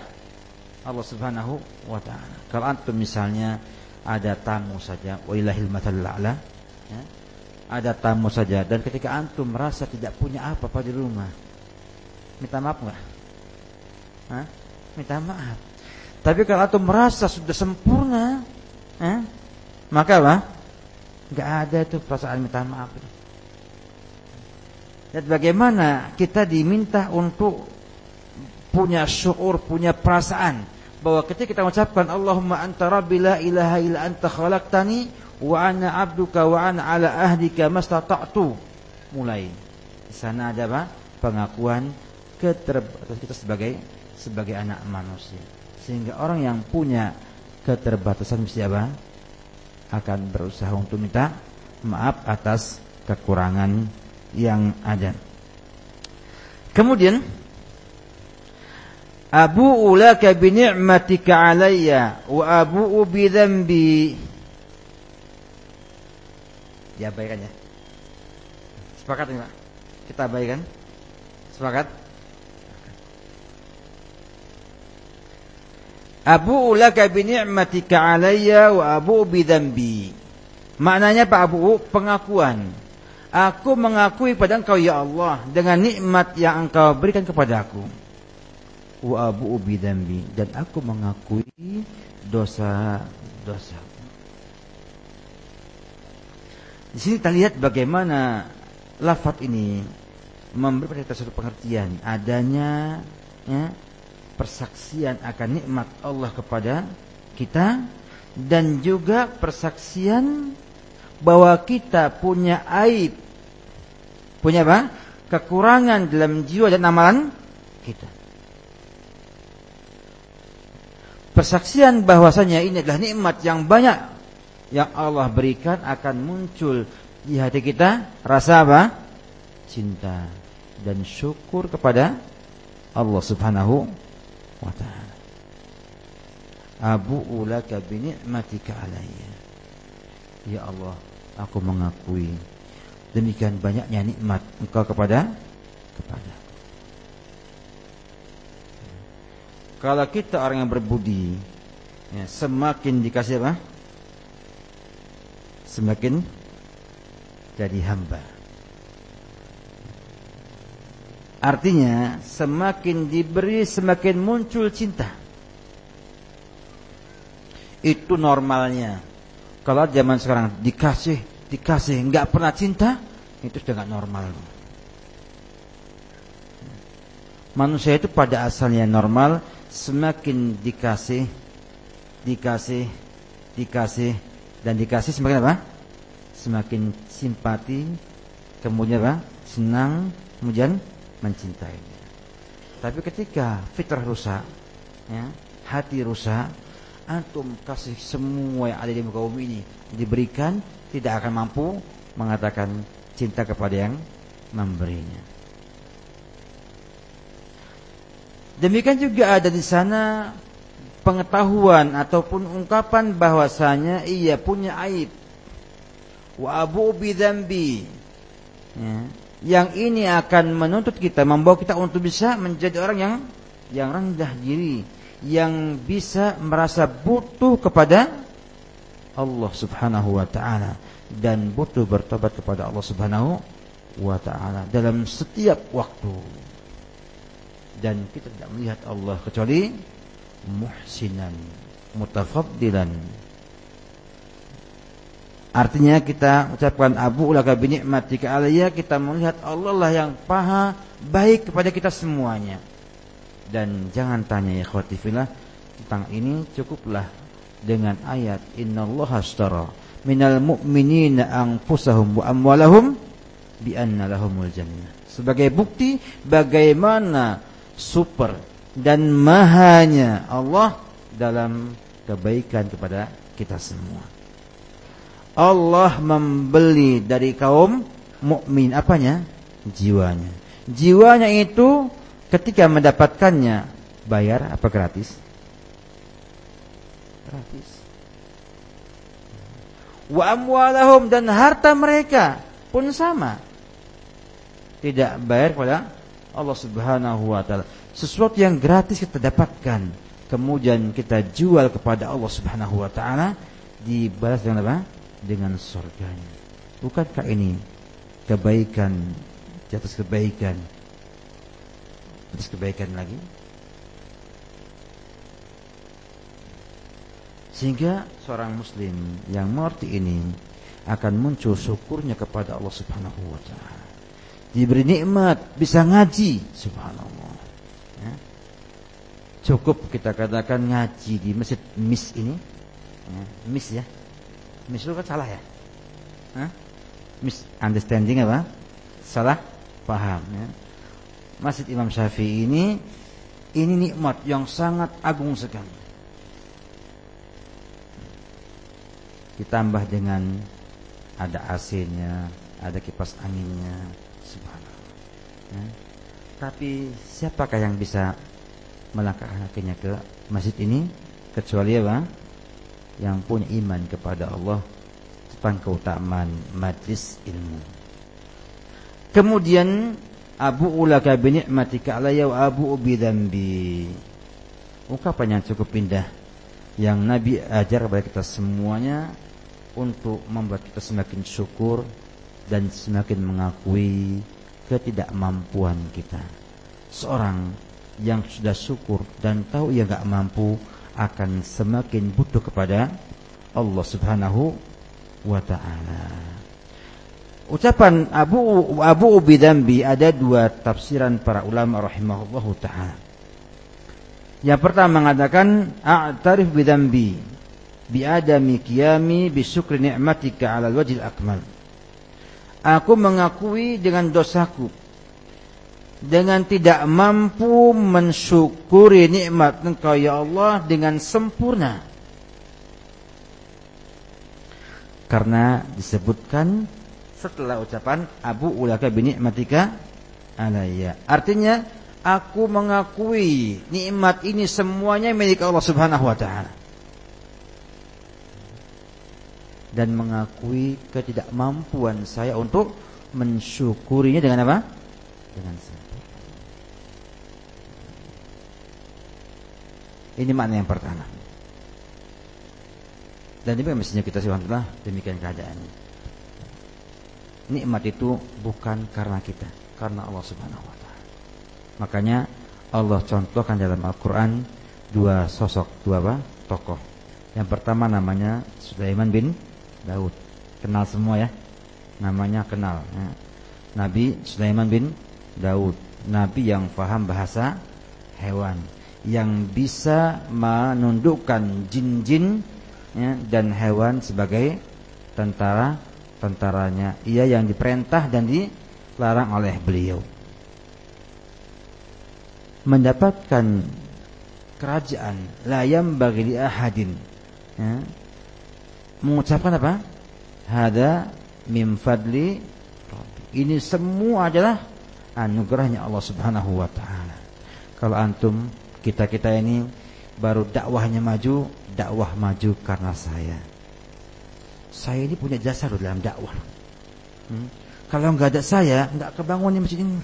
Allah Subhanahu wa taala. Kalau antum misalnya ada tamu saja, wa ilahil ya, ada tamu saja dan ketika antum merasa tidak punya apa-apa di rumah, minta maaf enggak? Hah? Minta maaf. Tapi kalau antum merasa sudah sempurna, eh, maka apa? Enggak ada itu perasaan minta maaf. Dan bagaimana kita diminta untuk punya syukur, punya perasaan bahwa ketika kita mengucapkan Allahumma anta rabbi la ilaha illa anta khalaqtani wa ana abduka wa ana ala ahdika mastata'tu. Mulai. Di sana ada apa? Pengakuan keterbatasan kita sebagai sebagai anak manusia. Sehingga orang yang punya keterbatasan mesti apa? Akan berusaha untuk minta maaf atas kekurangan yang ada. Kemudian Abu'u laka bi ni'matika alayya wa abu'u bi dhanbi. Diabaikan ya. Sepakat enggak? Kita abaikan. Sepakat? Abu'u laka bi ni'matika alayya wa abu'u bi dhanbi. Maknanya Pak Abu pengakuan. Aku mengakui pada engkau ya Allah dengan nikmat yang engkau berikan kepada aku wa abu bidambi dan aku mengakui dosa-dosa. Di sini kita lihat bagaimana lafaz ini memberi kita satu pengertian adanya ya, persaksian akan nikmat Allah kepada kita dan juga persaksian bahwa kita punya aib punya apa? Kekurangan dalam jiwa dan amalan kita. Persaksian bahwasanya ini adalah nikmat yang banyak yang Allah berikan akan muncul di hati kita rasa apa? Cinta dan syukur kepada Allah Subhanahu wa taala. Abu ulaka bi ni'matika alayya. Ya Allah, aku mengakui demikian banyaknya nikmat Engkau kepada kepada. Kalau kita orang yang berbudi, ya, semakin dikasih apa? Semakin jadi hamba. Artinya semakin diberi semakin muncul cinta. Itu normalnya. Kalau zaman sekarang dikasih, dikasih, nggak pernah cinta, itu sudah nggak normal. Manusia itu pada asalnya normal, semakin dikasih, dikasih, dikasih, dan dikasih semakin apa? Semakin simpati, kemudian apa? Senang, kemudian mencintainya. Tapi ketika fitrah rusak, ya, hati rusak, antum kasih semua yang ada di muka bumi ini diberikan, tidak akan mampu mengatakan cinta kepada yang memberinya. Demikian juga ada di sana pengetahuan ataupun ungkapan bahwasanya ia punya aib. Wa abu bidzambi. Ya yang ini akan menuntut kita membawa kita untuk bisa menjadi orang yang yang rendah diri yang bisa merasa butuh kepada Allah Subhanahu wa taala dan butuh bertobat kepada Allah Subhanahu wa taala dalam setiap waktu. Dan kita tidak melihat Allah kecuali muhsinan, mutafaddilan, Artinya kita ucapkan Abu ulaka bi ni'matika alayya kita melihat Allah lah yang paha baik kepada kita semuanya. Dan jangan tanya ya khawatifilah tentang ini cukuplah dengan ayat innallaha ashtara minal mu'minina anfusahum wa amwalahum bi anna lahumul jannah. Sebagai bukti bagaimana super dan mahanya Allah dalam kebaikan kepada kita semua. Allah membeli dari kaum mukmin apanya? Jiwanya. Jiwanya itu ketika mendapatkannya bayar apa gratis? Gratis. Wa amwalahum dan harta mereka pun sama. Tidak bayar pada Allah Subhanahu wa taala. Sesuatu yang gratis kita dapatkan, kemudian kita jual kepada Allah Subhanahu wa taala dibalas dengan apa? dengan surganya. Bukankah ini kebaikan di atas kebaikan atas kebaikan lagi? Sehingga seorang muslim yang mengerti ini akan muncul syukurnya kepada Allah Subhanahu wa taala. Diberi nikmat bisa ngaji, subhanallah. Ya. Cukup kita katakan ngaji di masjid mis ini. Ya, mis ya Mislu kan salah ya? Hah? Misunderstanding apa? Salah paham ya. Masjid Imam Syafi'i ini ini nikmat yang sangat agung sekali. Ditambah dengan ada AC-nya, ada kipas anginnya. Ya. Tapi siapakah yang bisa melangkah ke masjid ini kecuali apa? yang punya iman kepada Allah tentang keutamaan majlis ilmu. Kemudian Abu ulaka bi ni'matika alayya wa abu bi dzambi. Ungkapan yang cukup indah yang Nabi ajar kepada kita semuanya untuk membuat kita semakin syukur dan semakin mengakui ketidakmampuan kita. Seorang yang sudah syukur dan tahu ia gak mampu akan semakin butuh kepada Allah Subhanahu wa taala. Ucapan Abu Abu Ubidambi ada dua tafsiran para ulama rahimahullahu taala. Yang pertama mengatakan a'tarif bidambi bi adami qiyami bi syukri ni'matika 'ala al-wajhil akmal. Aku mengakui dengan dosaku dengan tidak mampu mensyukuri nikmat Engkau ya Allah dengan sempurna. Karena disebutkan setelah ucapan Abu ulaka bi nikmatika alayya. Artinya aku mengakui nikmat ini semuanya milik Allah Subhanahu wa taala. Dan mengakui ketidakmampuan saya untuk mensyukurinya dengan apa? Dengan Ini makna yang pertama. Dan ini mestinya kita subhanallah demikian keadaannya. Nikmat itu bukan karena kita, karena Allah Subhanahu wa taala. Makanya Allah contohkan dalam Al-Qur'an dua sosok, dua apa? tokoh. Yang pertama namanya Sulaiman bin Daud. Kenal semua ya. Namanya kenal ya. Nabi Sulaiman bin Daud, nabi yang faham bahasa hewan yang bisa menundukkan jin-jin ya, dan hewan sebagai tentara tentaranya. Ia yang diperintah dan dilarang oleh beliau. Mendapatkan kerajaan layam bagi ahadin. Ya. Mengucapkan apa? Hada mim fadli Ini semua adalah anugerahnya Allah Subhanahu wa taala. Kalau antum kita-kita ini baru dakwahnya maju, dakwah maju karena saya. Saya ini punya jasa loh dalam dakwah. Hmm? Kalau nggak ada saya, nggak kebangun masjid ini.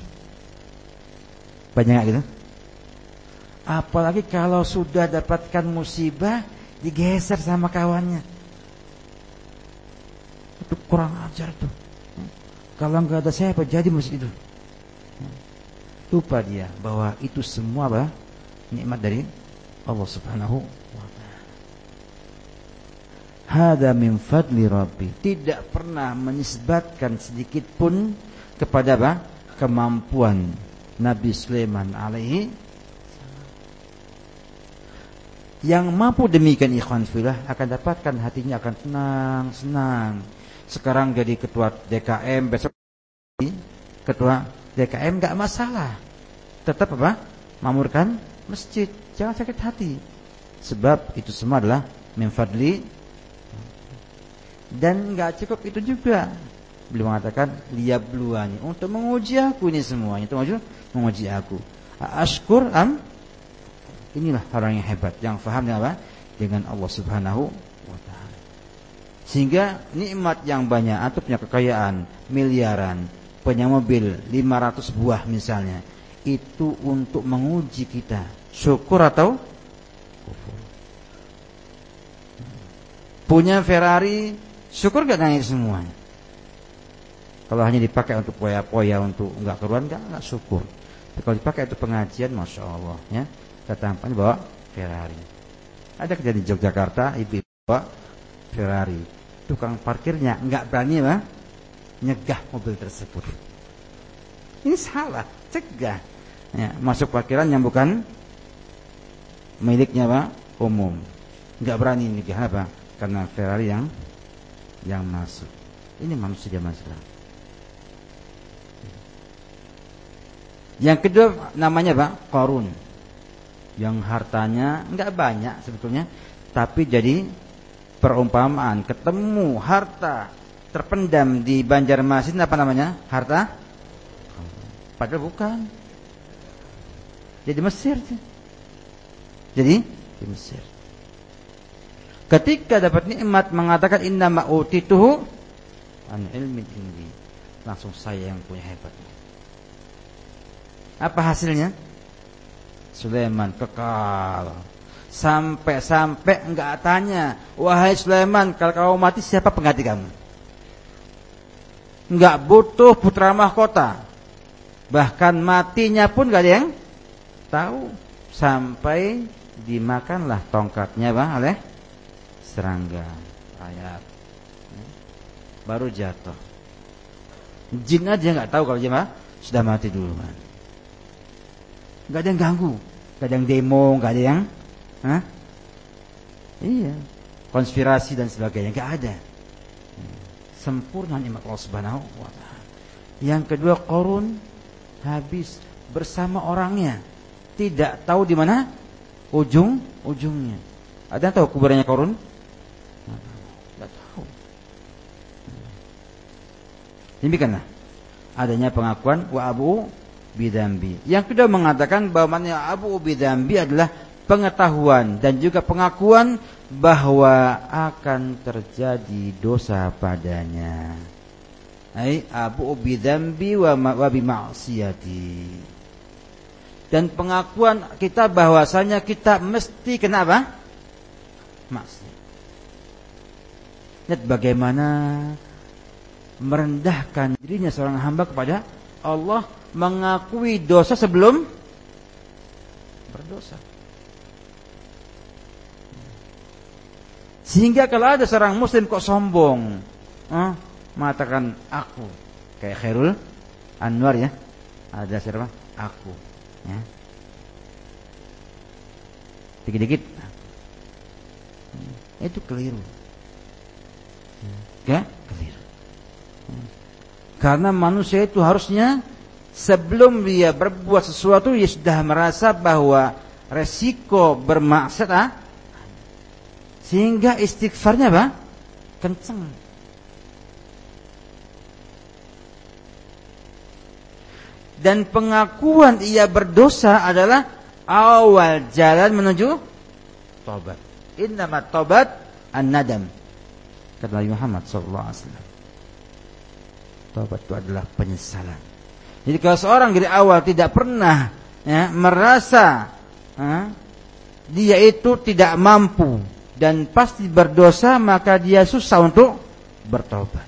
Banyak gitu. Apalagi kalau sudah dapatkan musibah, digeser sama kawannya. Kurang ajar tuh. Kalau nggak ada saya, apa jadi masjid itu? Lupa dia bahwa itu semua apa? nikmat dari Allah Subhanahu wa taala. Hada min fadli Rabbi. Tidak pernah menisbatkan sedikit pun kepada apa? kemampuan Nabi Sulaiman alaihi yang mampu demikian ikhwan filah akan dapatkan hatinya akan tenang, senang. Sekarang jadi ketua DKM, besok ketua DKM nggak masalah. Tetap apa? Mamurkan masjid, jangan sakit hati. Sebab itu semua adalah minfadli dan nggak cukup itu juga. Beliau mengatakan liyabluani untuk menguji aku ini semuanya, untuk menguji aku. Ashkur am inilah orang yang hebat yang faham dengan apa? Dengan Allah Subhanahu. Sehingga nikmat yang banyak atau punya kekayaan miliaran, punya mobil 500 buah misalnya, itu untuk menguji kita syukur atau kufur. Punya Ferrari, syukur gak nangis semuanya. Kalau hanya dipakai untuk poya-poya untuk nggak keruan nggak nggak syukur. Tapi kalau dipakai untuk pengajian, masya Allah ya. Kata bawa Ferrari. Ada kejadian di Yogyakarta, ibu bawa Ferrari. Tukang parkirnya nggak berani lah nyegah mobil tersebut. Ini salah, cegah ya, masuk parkiran yang bukan miliknya Pak umum. Enggak berani nikah apa? Karena Ferrari yang yang masuk. Ini manusia zaman sekarang. Yang kedua namanya Pak Korun. Yang hartanya enggak banyak sebetulnya, tapi jadi perumpamaan ketemu harta terpendam di Banjarmasin apa namanya? Harta? Padahal bukan. Jadi Mesir. Jadi di Mesir. Ketika dapat nikmat mengatakan inna ma'utituhu an ilmin indi. Langsung saya yang punya hebat. Apa hasilnya? Sulaiman kekal. Sampai-sampai enggak tanya, wahai Sulaiman, kalau kamu mati siapa pengganti kamu? Enggak butuh putra mahkota. Bahkan matinya pun enggak ada yang tahu sampai dimakanlah tongkatnya bang oleh serangga ayat baru jatuh jin aja nggak tahu kalau jemaah sudah mati duluan nggak ada yang ganggu nggak ada yang demo nggak ada yang Hah? iya konspirasi dan sebagainya nggak ada sempurna nikmat Allah Subhanahu wa taala Yang kedua korun habis bersama orangnya. Tidak tahu di mana ujung ujungnya. Ada yang tahu kuburannya korun? Tidak tahu. Demikianlah adanya pengakuan wa abu bidambi. Yang kedua mengatakan bahwa abu bidambi adalah pengetahuan dan juga pengakuan bahwa akan terjadi dosa padanya. Ai abu bidambi wa wa bimaksiyati. Dan pengakuan kita bahwasanya kita mesti kenapa? Maksiat. Lihat bagaimana merendahkan dirinya seorang hamba kepada Allah mengakui dosa sebelum berdosa. Sehingga kalau ada seorang muslim kok sombong, eh, mengatakan aku kayak Khairul Anwar ya. Ada siapa? Aku. Ya. Dikit-dikit. Itu keliru. Ya, keliru. Karena manusia itu harusnya sebelum dia berbuat sesuatu dia sudah merasa bahwa resiko bermaksud ah, sehingga istighfarnya apa? Kenceng. Dan pengakuan ia berdosa adalah awal jalan menuju tobat. Innama tobat an-nadam. Kata Nabi Muhammad sallallahu alaihi wasallam. Tobat itu adalah penyesalan. Jadi kalau seorang dari awal tidak pernah ya, merasa ya, dia itu tidak mampu dan pasti berdosa maka dia susah untuk bertobat.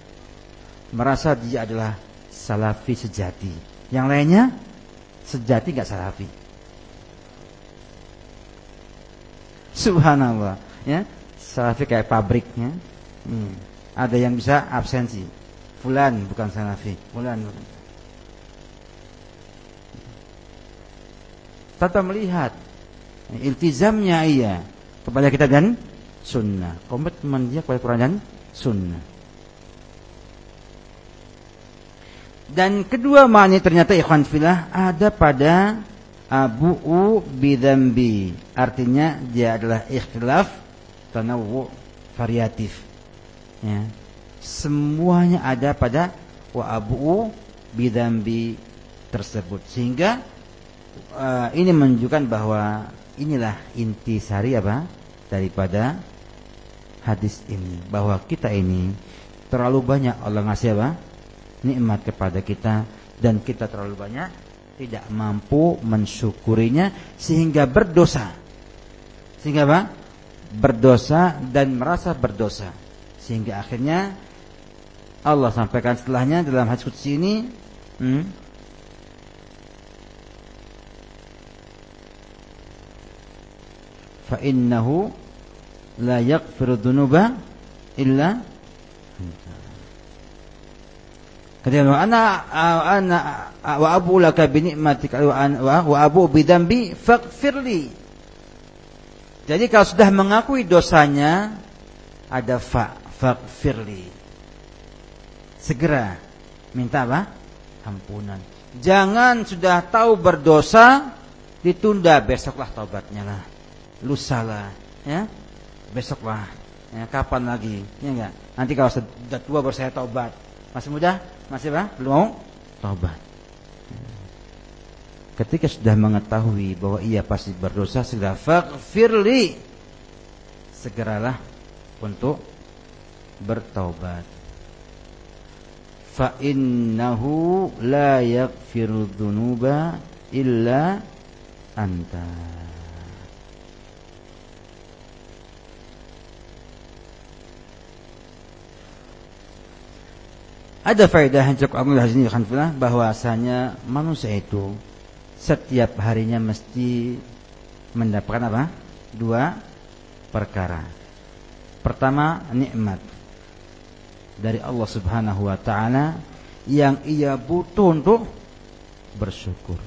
Merasa dia adalah salafi sejati. Yang lainnya sejati gak salafi. Subhanallah, ya. Salafi kayak pabriknya. Hmm. Ada yang bisa absensi. Fulan bukan salafi. Fulan bukan. Tanpa melihat iltizamnya iya kepada kita dan sunnah. Komitmen dia kepada Quran dan sunnah. Dan kedua makna ternyata ikhwan filah ada pada abu'u bidambi. Artinya dia adalah ikhtilaf tanawu variatif. Ya. Semuanya ada pada wa abu'u bidambi tersebut. Sehingga uh, ini menunjukkan bahwa inilah inti sari apa daripada hadis ini bahwa kita ini terlalu banyak Allah ngasih apa? nikmat kepada kita dan kita terlalu banyak tidak mampu mensyukurinya sehingga berdosa. Sehingga apa? Berdosa dan merasa berdosa. Sehingga akhirnya Allah sampaikan setelahnya dalam hadis qudsi ini hmm, fa innahu la yaghfiru dzunuba illa Ketika ana ana wa abu laka bi ni'matika wa wa abu bi dzambi faghfirli. Jadi kalau sudah mengakui dosanya ada fa faghfirli. Segera minta apa? Ampunan. Jangan sudah tahu berdosa ditunda besoklah taubatnya lah. Lusalah, ya besoklah. Ya, kapan lagi? Ya enggak? Nanti kalau sudah tua baru saya taubat. Masih muda? Masih apa belum mau? Taubat. Ketika sudah mengetahui bahwa ia pasti berdosa segera faghfirli. Segeralah untuk bertaubat. Fa innahu la yaghfiru illa anta Ada faedah yang cukup agung di sini bahwasanya manusia itu setiap harinya mesti mendapatkan apa? Dua perkara. Pertama, nikmat dari Allah Subhanahu wa taala yang ia butuh untuk bersyukur.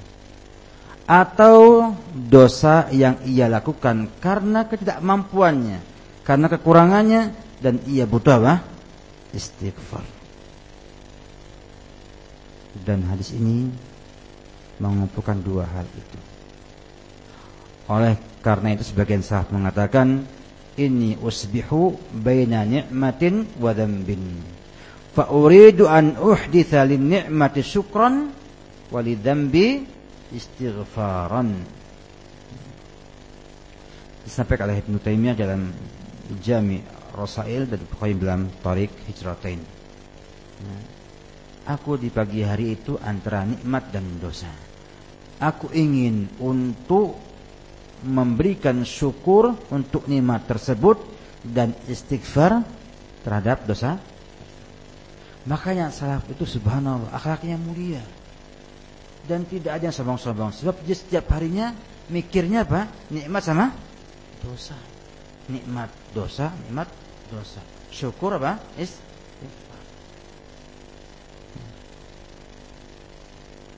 Atau dosa yang ia lakukan karena ketidakmampuannya, karena kekurangannya dan ia butuh apa? Istighfar. Dan hadis ini mengumpulkan dua hal itu. Oleh karena itu sebagian sahabat mengatakan ini usbihu baina ni'matin wa dhanbin. Fa uridu an uhditha lin ni'mati syukran wa lidhanbi istighfaran. Disampaikan oleh Ibnu Taimiyah dalam Jami Rasail dan Bukhari dalam Tariq Hijratain. Nah, aku di pagi hari itu antara nikmat dan dosa. Aku ingin untuk memberikan syukur untuk nikmat tersebut dan istighfar terhadap dosa. Makanya salaf itu subhanallah akhlaknya mulia. Dan tidak ada yang sombong-sombong sebab dia setiap harinya mikirnya apa? Nikmat sama dosa. Nikmat dosa, nikmat dosa. Syukur apa? Istighfar.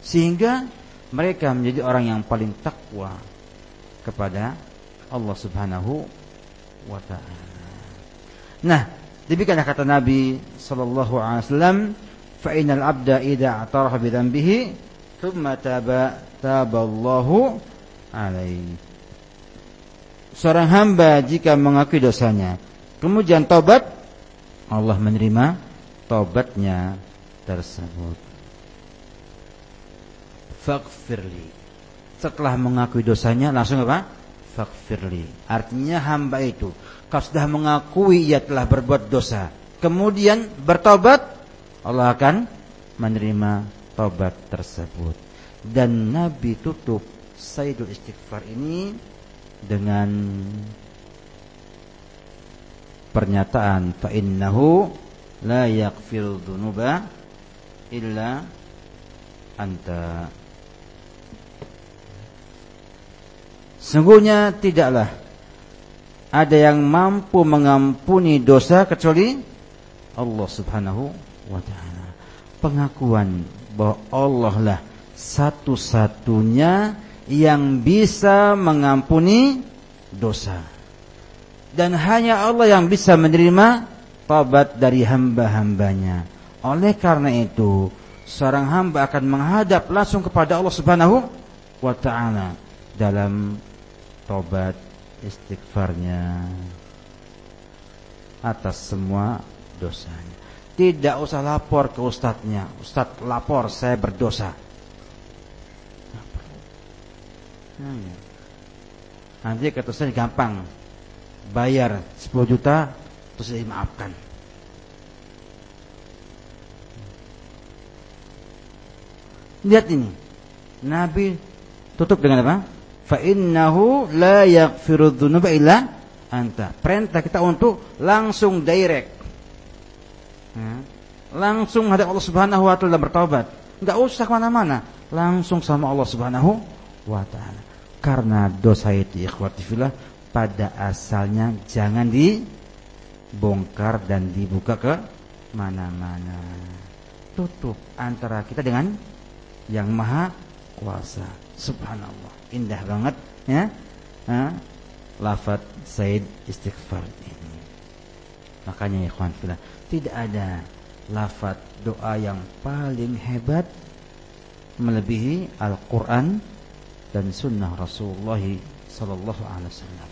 Sehingga mereka menjadi orang yang paling takwa kepada Allah Subhanahu wa taala. Nah, demikian kata Nabi sallallahu alaihi wasallam, "Fa innal 'abda idza atarafa bi dhanbihi thumma taba taballahu alaihi." Seorang hamba jika mengakui dosanya, kemudian tobat, Allah menerima tobatnya tersebut. Faghfirli setelah mengakui dosanya langsung apa? Fakfirli. Artinya hamba itu kalau sudah mengakui ia telah berbuat dosa, kemudian bertobat, Allah akan menerima tobat tersebut. Dan Nabi tutup Sayyidul Istighfar ini dengan pernyataan fa innahu la yaghfiru dzunuba illa anta Sungguhnya tidaklah ada yang mampu mengampuni dosa kecuali Allah Subhanahu wa taala. Pengakuan bahwa Allah lah satu-satunya yang bisa mengampuni dosa. Dan hanya Allah yang bisa menerima taubat dari hamba-hambanya. Oleh karena itu, seorang hamba akan menghadap langsung kepada Allah Subhanahu wa taala dalam tobat istighfarnya atas semua dosanya. Tidak usah lapor ke ustadznya. Ustadz lapor saya berdosa. Hmm. Nanti kata saya gampang. Bayar 10 juta terus dimaafkan. Lihat ini. Nabi tutup dengan apa? Fa innahu la yaghfiru dzunuba illa anta. Perintah kita untuk langsung direct. Ya. Langsung hadap Allah Subhanahu wa taala bertobat. Enggak usah ke mana mana langsung sama Allah Subhanahu wa taala. Karena dosa itu ikhwati fillah pada asalnya jangan dibongkar dan dibuka ke mana-mana. Tutup antara kita dengan yang maha kuasa. Subhanallah indah banget ya ha? lafat Said istighfar ini makanya ikhwan fillah tidak ada lafat doa yang paling hebat melebihi Al-Quran dan sunnah Rasulullah Sallallahu Alaihi Wasallam.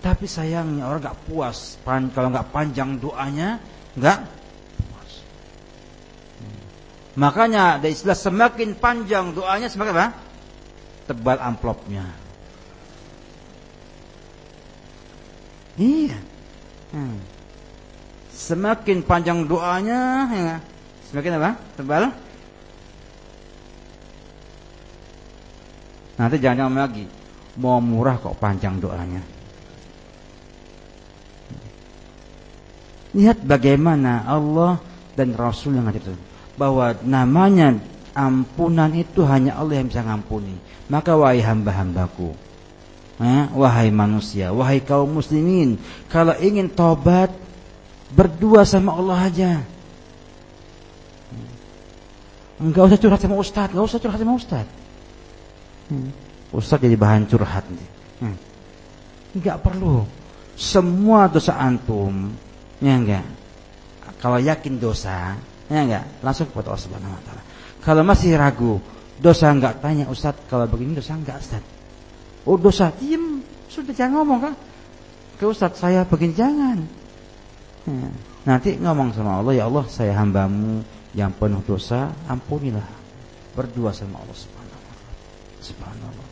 Tapi sayangnya orang nggak puas pan kalau nggak panjang doanya nggak puas. Hmm. Makanya ada istilah semakin panjang doanya semakin apa? Tebal amplopnya. Iya. Hmm. Semakin panjang doanya, ya. semakin apa? Tebal. Nanti jangan lagi. Mau murah kok panjang doanya. Lihat bagaimana Allah dan Rasul yang ada itu bahwa namanya ampunan itu hanya Allah yang bisa ngampuni. Maka wahai hamba-hambaku eh, Wahai manusia Wahai kaum muslimin Kalau ingin tobat Berdua sama Allah aja. Enggak usah curhat sama ustaz Enggak usah curhat sama ustaz hmm. Ustaz jadi bahan curhat hmm. Enggak perlu. Semua dosa antum Ya enggak Kalau yakin dosa Ya enggak Langsung kepada Allah subhanahu wa ta'ala. Kalau masih ragu, dosa enggak tanya Ustaz, kalau begini dosa enggak Ustaz? Oh dosa, diem, sudah jangan ngomong kan? Ke Ustaz saya begini jangan. Ya. Nanti ngomong sama Allah, ya Allah saya hambamu yang penuh dosa, ampunilah. Berdua sama Allah Subhanahu wa Subhanallah.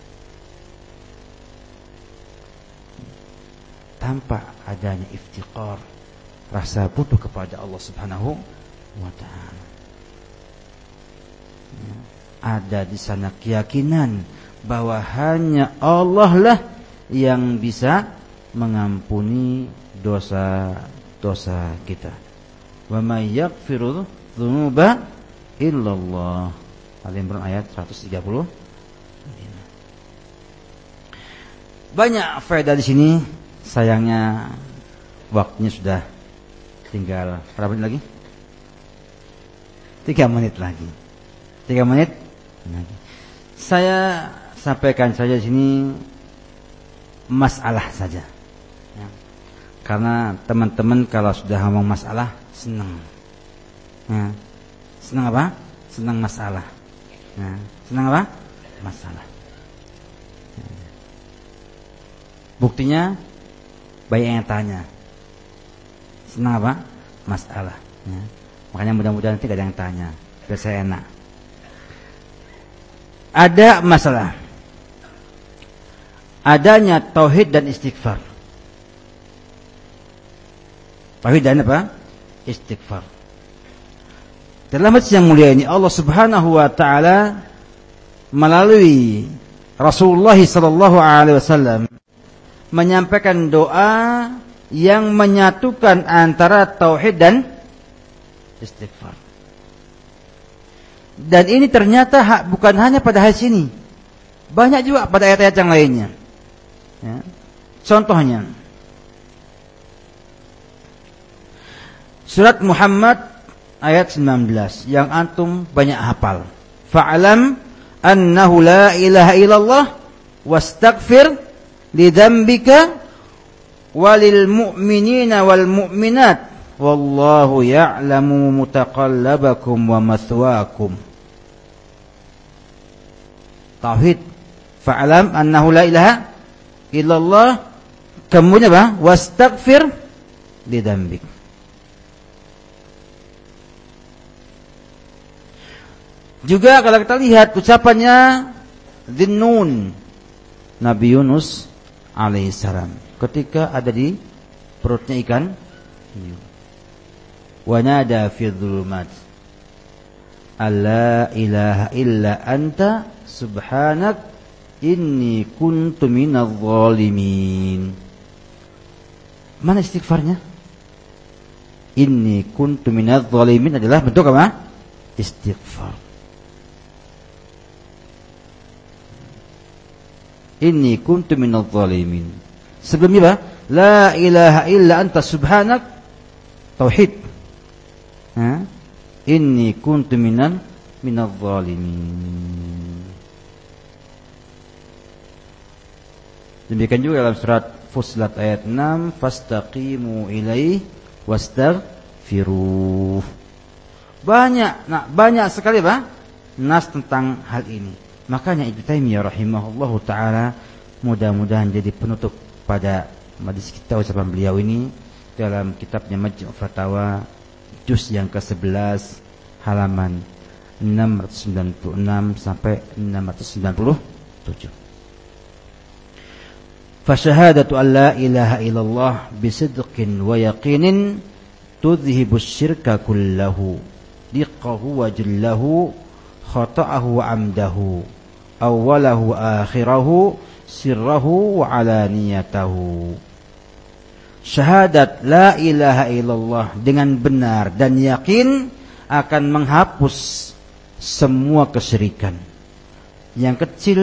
Tanpa adanya iftiqar, rasa butuh kepada Allah Subhanahu wa taala. Ada di sana keyakinan bahwa hanya Allah lah yang bisa mengampuni dosa-dosa kita. Wa may yaghfiru dzunuba illallah. Al-Imran ayat 130. Banyak faedah di sini. Sayangnya waktunya sudah tinggal berapa menit lagi? Tiga menit lagi. Tiga menit Saya sampaikan saja sini masalah saja. Ya. Karena teman-teman kalau sudah ngomong masalah senang. Ya. Senang apa? Senang masalah. Ya. Senang apa? Masalah. Ya. Buktinya banyak yang tanya. Senang apa? Masalah. Ya. Makanya mudah-mudahan nanti ada yang tanya. Biar saya enak. Ada masalah adanya tauhid dan istighfar. Tauhid dan apa? Istighfar. Dalam hadis yang mulia ini Allah Subhanahu wa taala melalui Rasulullah sallallahu alaihi wasallam menyampaikan doa yang menyatukan antara tauhid dan istighfar. Dan ini ternyata bukan hanya pada hadis ini. Banyak juga pada ayat-ayat yang lainnya. Ya. Contohnya Surat Muhammad ayat 19 yang antum banyak hafal. Fa'alam annahu la ilaha illallah wastaghfir lidzambika walil mu'minina wal mu'minat wallahu ya'lamu mutaqallabakum wa mathwaakum. Tauhid. Fa'alam annahu la ilaha illallah kemudian apa? Wastaghfir lidambik. Juga kalau kita lihat ucapannya Zinnun Nabi Yunus alaihissalam ketika ada di perutnya ikan wanada fi dhulumat alla ilaha illa anta subhanak Inni kuntu minadh zalimin. Mana istighfarnya? Inni kuntu minadh zalimin adalah bentuk apa? Istighfar. Inni kuntu minadh zalimin. Sebelumnya apa? La ilaha illa anta subhanak tauhid. Ha? Inni kuntu minan minadh zalimin. Demikian juga dalam surat Fusilat ayat 6, fastaqimu ilaih wastaghfiruh. Banyak, nah banyak sekali Pak nas tentang hal ini. Makanya Ibnu Taimiyah rahimahullahu taala mudah-mudahan jadi penutup pada majlis kita ucapan beliau ini dalam kitabnya Majmu' Fatawa juz yang ke-11 halaman 696 sampai 697. Fasyahadatu an la ilaha illallah bisidqin wa yaqinin tudhibus syirka kullahu diqqahu wa jillahu khata'ahu wa amdahu awwalahu akhirahu sirrahu wa syahadat la ilaha illallah dengan benar dan yakin akan menghapus semua kesyirikan. Yang kecil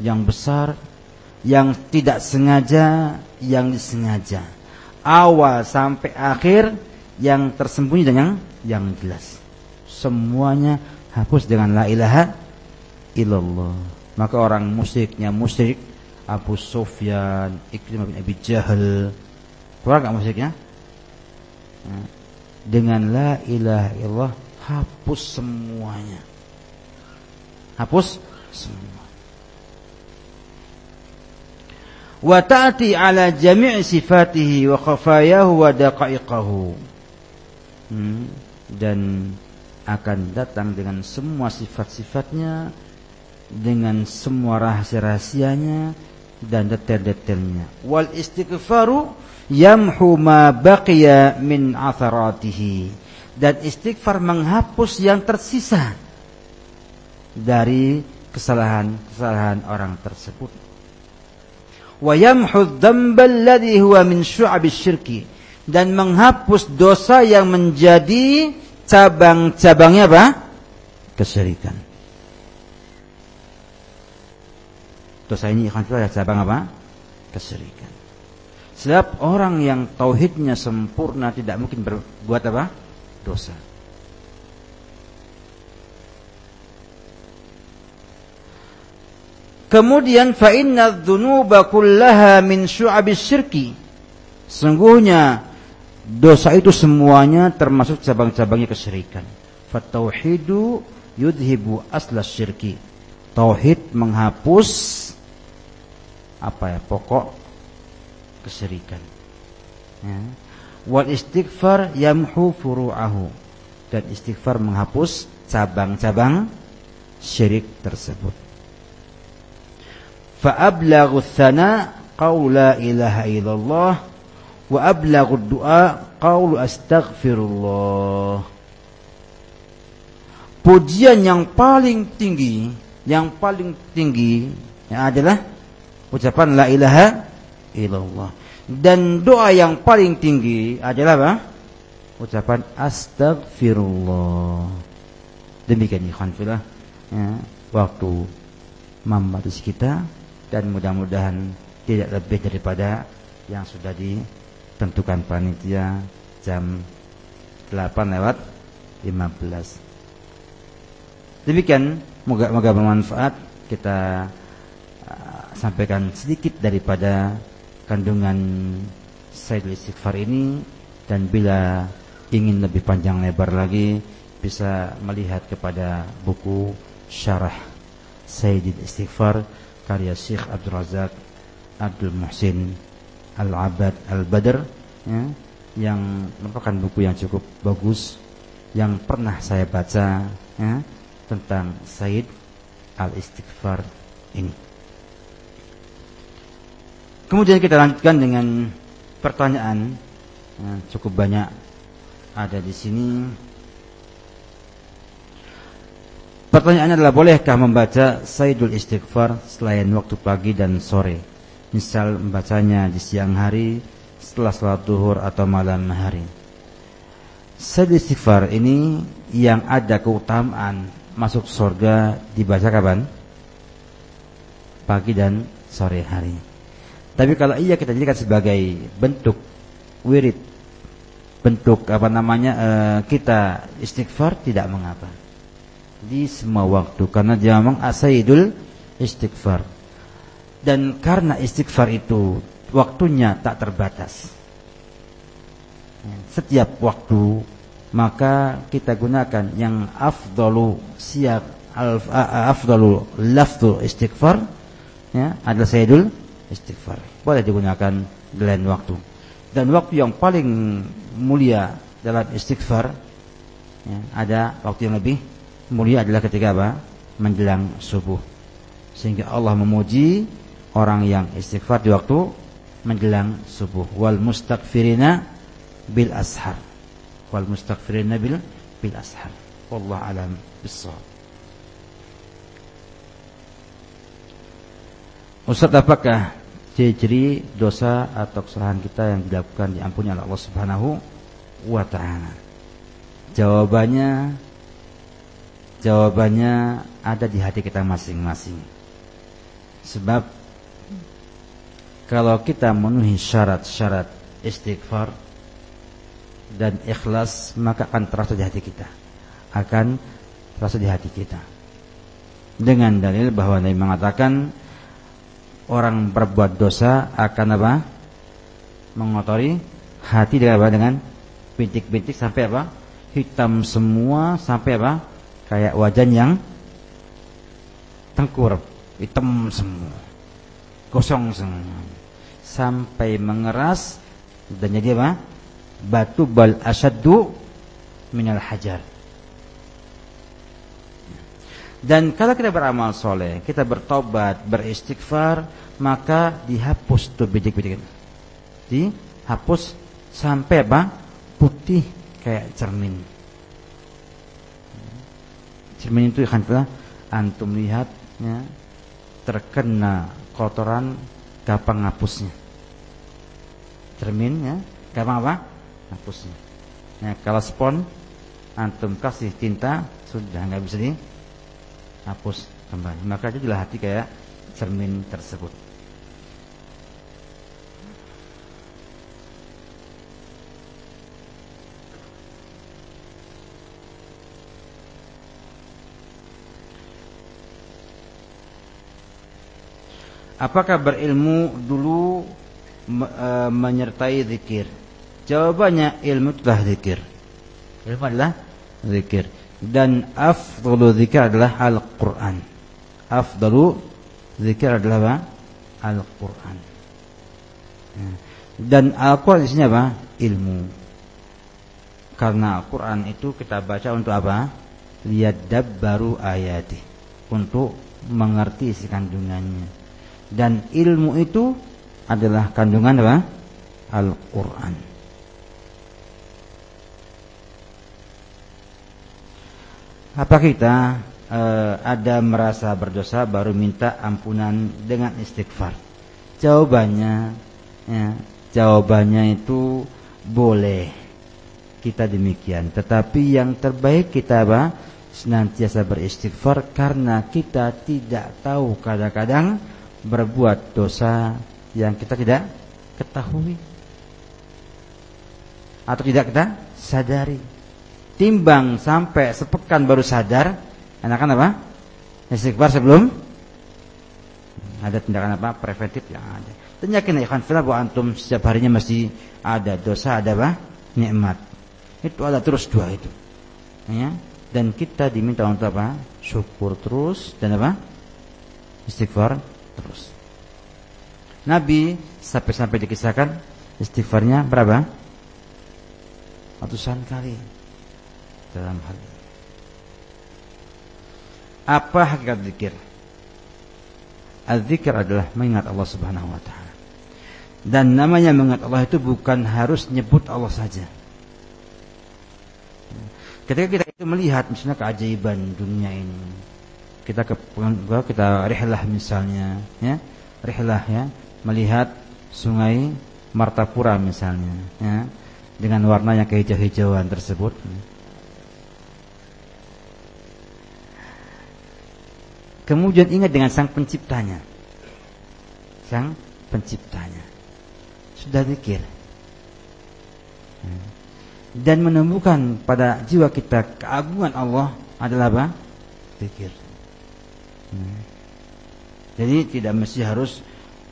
yang besar yang tidak sengaja, yang disengaja. Awal sampai akhir yang tersembunyi dan yang yang jelas. Semuanya hapus dengan la ilaha illallah. Maka orang musyriknya musyrik Abu Sufyan, Ikrimah bin Abi Jahal. Keluar enggak musyriknya? Nah, dengan la ilaha illallah hapus semuanya. hapus semua wa ta'ti ala jami' sifatihi wa khafayahu wa daqaiqahu. Hmm. dan akan datang dengan semua sifat-sifatnya dengan semua rahasia-rahasianya dan detail-detailnya. Wal istighfaru yamhu ma baqiya min atharatihi. Dan istighfar menghapus yang tersisa dari kesalahan-kesalahan orang tersebut huwa min syu'abis syirki dan menghapus dosa yang menjadi cabang-cabangnya apa? kesyirikan. Dosa ini akan ada cabang apa? Kesyirikan. Setiap orang yang tauhidnya sempurna tidak mungkin berbuat apa? Dosa. Kemudian fa inna dzunuba kullaha min syu'abis syirki. Sungguhnya dosa itu semuanya termasuk cabang-cabangnya kesyirikan. Fatauhidu yudhibu asla syirki. Tauhid menghapus apa ya pokok kesyirikan. Ya. Wal istighfar yamhu furu'ahu dan istighfar menghapus cabang-cabang syirik tersebut. فأبلغ الثناء قول لا إله إلا الله وأبلغ الدعاء قول أستغفر الله Pujian yang paling tinggi, yang paling tinggi yang adalah ucapan la ilaha illallah. Dan doa yang paling tinggi adalah apa? Ucapan astagfirullah. Demikian ikhwan filah ya, waktu membatasi kita dan mudah-mudahan tidak lebih daripada yang sudah ditentukan panitia jam 8 lewat 15. Demikian moga-moga bermanfaat. Kita uh, sampaikan sedikit daripada kandungan Sayyidul Istighfar ini. Dan bila ingin lebih panjang lebar lagi bisa melihat kepada buku syarah Sayyidul Istighfar karya Syekh Abdul Razak Abdul Muhsin Al-Abad Al-Badr ya, yang merupakan buku yang cukup bagus yang pernah saya baca ya, tentang Said Al-Istighfar ini. Kemudian kita lanjutkan dengan pertanyaan ya, cukup banyak ada di sini Pertanyaannya adalah bolehkah membaca Sayyidul Istighfar selain waktu pagi dan sore? Misal membacanya di siang hari setelah salat duhur atau malam hari. Sayyidul Istighfar ini yang ada keutamaan masuk surga dibaca kapan? Pagi dan sore hari. Tapi kalau iya kita jadikan sebagai bentuk wirid, bentuk apa namanya uh, kita istighfar tidak mengapa di semua waktu karena dia memang asaidul istighfar. Dan karena istighfar itu waktunya tak terbatas. Setiap waktu maka kita gunakan yang afdalu siap afdalu lafzu istighfar ya adalah sayyidul istighfar. Boleh digunakan di lain waktu. Dan waktu yang paling mulia dalam istighfar ya, ada waktu yang lebih mulia adalah ketika apa? Menjelang subuh. Sehingga Allah memuji orang yang istighfar di waktu menjelang subuh. Wal mustaghfirina bil ashar. Wal mustaghfirina bil bil ashar. Wallahu alam bissawab. Ustaz apakah ciri-ciri dosa atau kesalahan kita yang dilakukan diampuni oleh Allah Subhanahu wa taala? Jawabannya Jawabannya ada di hati kita masing-masing. Sebab kalau kita memenuhi syarat-syarat istighfar dan ikhlas maka akan terasa di hati kita. Akan terasa di hati kita. Dengan dalil bahwa Nabi mengatakan orang berbuat dosa akan apa? Mengotori hati dengan? Dengan bintik-bintik sampai apa? Hitam semua sampai apa? Kayak wajan yang tengkurap, hitam semua. Kosong semua. Sampai mengeras dan jadi apa? Batu bal asyaddu minal hajar. Dan kalau kita beramal soleh, kita bertobat, beristighfar, maka dihapus tuh bidik-bidik. Dihapus sampai apa? Putih kayak cermin. Cermin itu kan antum lihat ya, terkena kotoran gampang ngapusnya. Cermin ya, gampang apa? Ngapusnya. Ya, kalau spon antum kasih tinta sudah nggak bisa di hapus kembali. Maka jadilah hati kayak cermin tersebut. Apakah berilmu dulu e, menyertai zikir? Jawabannya ilmu telah zikir. Ilmu adalah zikir dan afdalu zikir adalah Al-Quran afdalu zikir adalah apa? Al-Quran ya. dan Al-Quran isinya apa? ilmu karena Al-Quran itu kita baca untuk apa? lihat baru ayati untuk mengerti isi kandungannya dan ilmu itu adalah kandungan apa? Al-Quran Apa kita e, ada merasa berdosa baru minta ampunan dengan istighfar? Jawabannya, ya, jawabannya itu boleh kita demikian. Tetapi yang terbaik kita apa? Senantiasa beristighfar karena kita tidak tahu kadang-kadang berbuat dosa yang kita tidak ketahui atau tidak kita sadari timbang sampai sepekan baru sadar, enakan apa? Istighfar sebelum ada tindakan apa? Preventif yang ada. Dan yakin ya bahwa antum setiap harinya masih ada dosa, ada apa? Nikmat. Itu ada terus dua itu. Ya. Dan kita diminta untuk apa? Syukur terus dan apa? Istighfar terus. Nabi sampai-sampai dikisahkan istighfarnya berapa? Ratusan kali dalam hal ini. Apa hakikat zikir? Az-zikir adalah mengingat Allah Subhanahu wa taala. Dan namanya mengingat Allah itu bukan harus nyebut Allah saja. Ketika kita itu melihat misalnya keajaiban dunia ini, kita ke kita rihlah misalnya, ya, rihlah ya, melihat sungai Martapura misalnya, ya, dengan warnanya kehijau-hijauan tersebut. Kemudian ingat dengan sang penciptanya. Sang penciptanya. Sudah zikir. Dan menemukan pada jiwa kita keagungan Allah adalah apa? Zikir. Jadi tidak mesti harus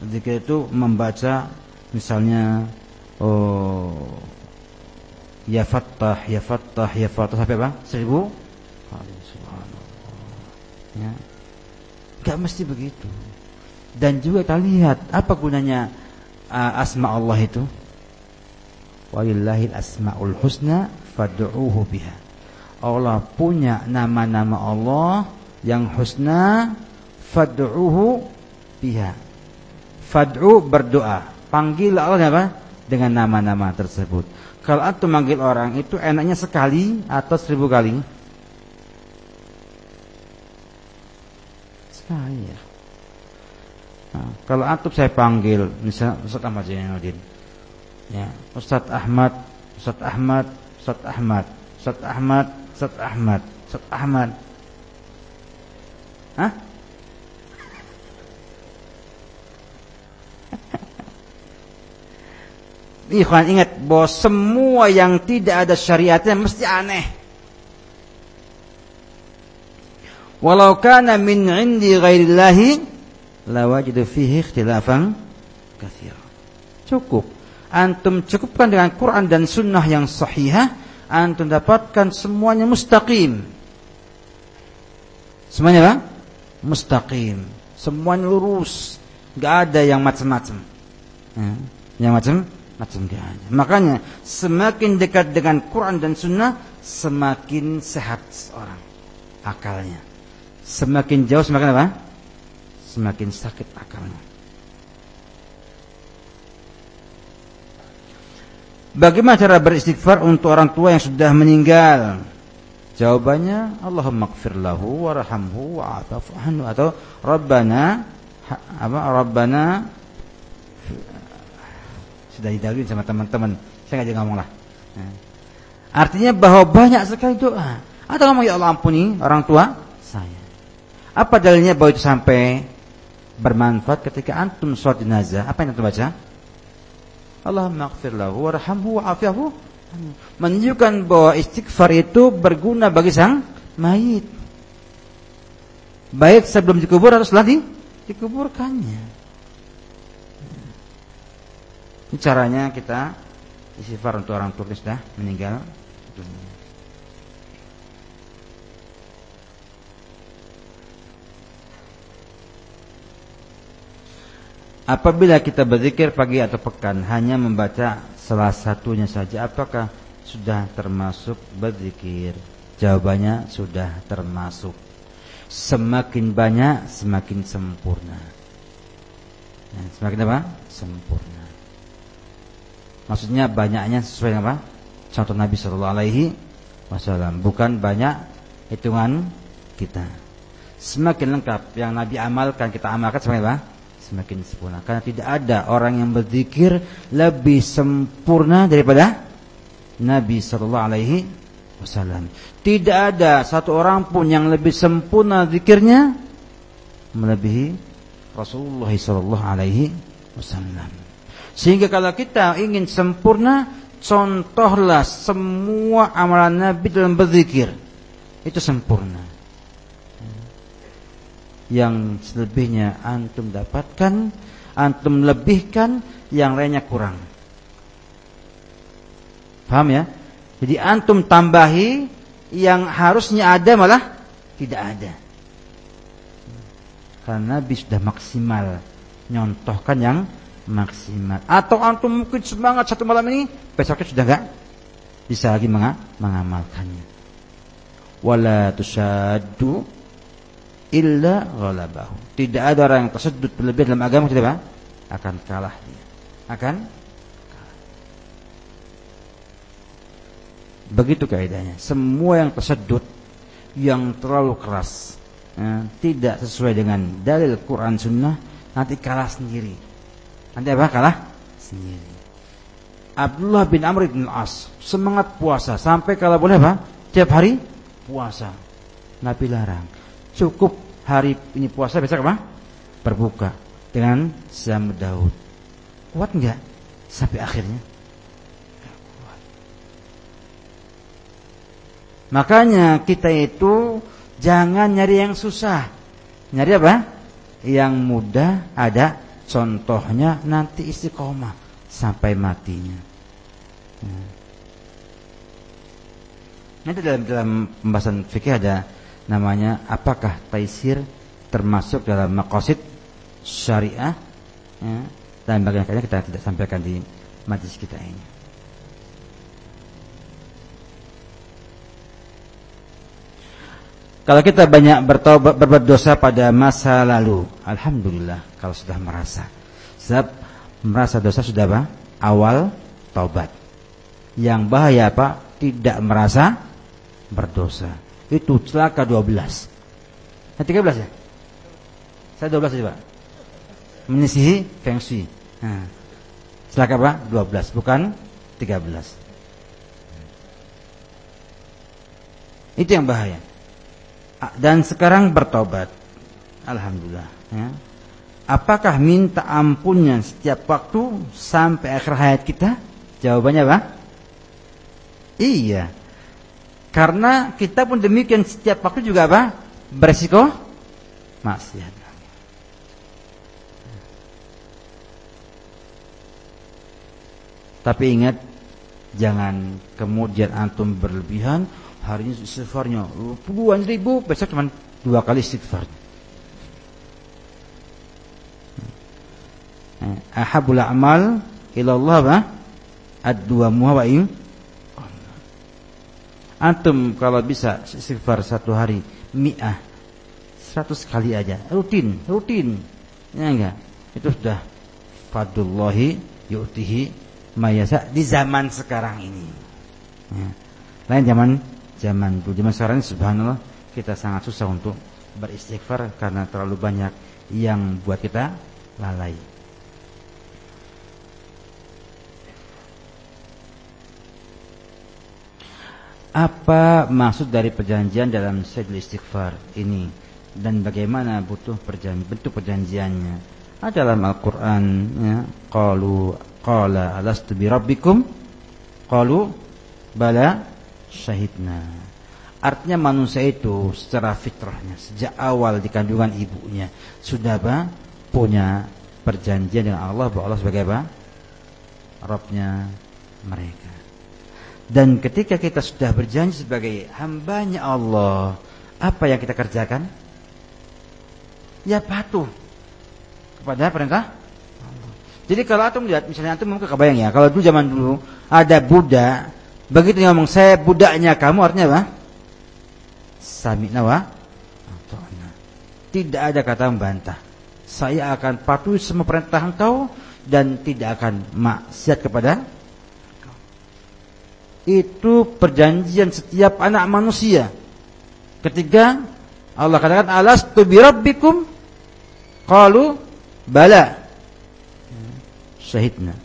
zikir itu membaca misalnya oh ya fattah ya fattah ya fattah sampai apa? Seribu Ya. Gak mesti begitu. Dan juga kita lihat apa gunanya uh, asma Allah itu. Walillahil asmaul husna fad'uuhu biha. Allah punya nama-nama Allah yang husna fad'uuhu biha. Fad'u berdoa. Panggil Allah apa? Dengan nama-nama tersebut. Kalau antum manggil orang itu enaknya sekali atau seribu kali? saya. Nah, kalau antum saya panggil, misalnya Ustaz Ahmad Zainuddin. Ya, Ustaz Ahmad, Ustaz Ahmad, Ustaz Ahmad, Ustaz Ahmad, Ustaz Ahmad, Ustaz Ahmad. Hah? Ikhwan ingat bahwa semua yang tidak ada syariatnya mesti aneh. Walau kana min indi ghairillahi lawajidu fihi ikhtilafan katsira. Cukup. Antum cukupkan dengan Quran dan sunnah yang sahihah, antum dapatkan semuanya mustaqim. Semuanya apa? Mustaqim. Semuanya lurus. Gak ada yang macam-macam. Ya. Yang macam macam gak ada. Makanya semakin dekat dengan Quran dan Sunnah, semakin sehat seorang akalnya. Semakin jauh semakin apa? Semakin sakit akalnya. Bagaimana cara beristighfar untuk orang tua yang sudah meninggal? Jawabannya Allahumma gfir lahu warhamhu wa'afu anhu atau Rabbana apa Rabbana sudah didalilin sama teman-teman. Saya nggak ngomong lah. Nah. Artinya bahwa banyak sekali doa. Atau ngomong ya Allah ampuni orang tua saya. Apa dalilnya bahwa itu sampai bermanfaat ketika antum sholat jenazah? Apa yang antum baca? Allahumma ighfir lahu warhamhu wa'afiyahu. Menunjukkan bahwa istighfar itu berguna bagi sang mayit. Baik sebelum dikubur atau setelah di, dikuburkannya. Caranya kita istighfar untuk orang tua sudah meninggal dunia. Apabila kita berzikir pagi atau pekan hanya membaca salah satunya saja apakah sudah termasuk berzikir? Jawabannya sudah termasuk. Semakin banyak semakin sempurna. Nah, semakin apa? Sempurna. Maksudnya banyaknya sesuai dengan apa? Contoh Nabi Shallallahu Alaihi Wasallam. Bukan banyak hitungan kita. Semakin lengkap yang Nabi amalkan kita amalkan semakin apa? Semakin sempurna. Karena tidak ada orang yang berzikir lebih sempurna daripada Nabi Sallallahu Alaihi Wasallam. Tidak ada satu orang pun yang lebih sempurna zikirnya melebihi Rasulullah Sallallahu Alaihi Wasallam. Sehingga kalau kita ingin sempurna, contohlah semua amalan Nabi dalam berzikir. Itu sempurna yang selebihnya antum dapatkan, antum lebihkan, yang lainnya kurang. Paham ya? Jadi antum tambahi yang harusnya ada malah tidak ada. Karena Nabi sudah maksimal nyontohkan yang maksimal. Atau antum mungkin semangat satu malam ini, besoknya sudah enggak bisa lagi mengamalkannya. Wala tusaddu illa ghalabahu. Tidak ada orang yang tersedut berlebih dalam agama tidak apa? Akan kalah dia. Akan kalah. Begitu kaidahnya. Semua yang tersedut yang terlalu keras ya, tidak sesuai dengan dalil Quran Sunnah nanti kalah sendiri. Nanti apa? Kalah sendiri. Abdullah bin Amr bin As semangat puasa sampai kalau boleh apa? Tiap hari puasa. Nabi larang cukup hari ini puasa besok apa? Berbuka dengan siam Daud. Kuat enggak sampai akhirnya? Makanya kita itu jangan nyari yang susah. Nyari apa? Yang mudah ada contohnya nanti istiqomah sampai matinya. Nanti dalam dalam pembahasan fikih ada namanya apakah taisir termasuk dalam makosid syariah ya, dan bagaimana kita tidak sampaikan di majlis kita ini. Kalau kita banyak bertobat berbuat dosa pada masa lalu, alhamdulillah kalau sudah merasa. Sebab merasa dosa sudah apa? Awal taubat. Yang bahaya apa? Tidak merasa berdosa itu celaka 12. Nah, 13 ya? Saya 12 saja, Pak. Menyisihi feng shui. Nah, celaka apa? 12, bukan 13. Itu yang bahaya. Dan sekarang bertobat. Alhamdulillah. Ya. Apakah minta ampunnya setiap waktu sampai akhir hayat kita? Jawabannya apa? Iya. Karena kita pun demikian setiap waktu juga apa? Beresiko maksiat. Tapi ingat jangan kemudian antum berlebihan hari ini istighfarnya uh, puluhan ribu besok cuma dua kali istighfar. Eh, ahabul amal ilallah ba ad dua muhawain Antum kalau bisa istighfar satu hari mi'ah seratus kali aja. Rutin rutin. Ya enggak? Itu sudah fadullahi yu'tihi mayasa di zaman sekarang ini. Ya. lain zaman zaman dulu. Zaman sekarang ini subhanallah kita sangat susah untuk beristighfar karena terlalu banyak yang buat kita lalai Apa maksud dari perjanjian dalam Sayyidul Istighfar ini dan bagaimana butuh perjanjian bentuk perjanjiannya? Ada dalam Al-Qur'an ya, qalu qala alastu bi rabbikum? Qalu bala syahidna. Artinya manusia itu secara fitrahnya sejak awal di kandungan ibunya sudah apa? punya perjanjian dengan Allah bahwa Allah sebagai apa? Rabbnya mereka. Dan ketika kita sudah berjanji sebagai hambanya Allah, apa yang kita kerjakan? Ya patuh kepada perintah. Jadi kalau antum lihat, misalnya antum mungkin kebayang ya, kalau dulu zaman dulu ada budak, begitu ngomong saya budaknya kamu artinya apa? Sami nawa Tidak ada kata membantah. Saya akan patuh semua perintah engkau dan tidak akan maksiat kepada itu perjanjian setiap anak manusia. Ketika Allah katakan alastu bi rabbikum qalu bala syahidna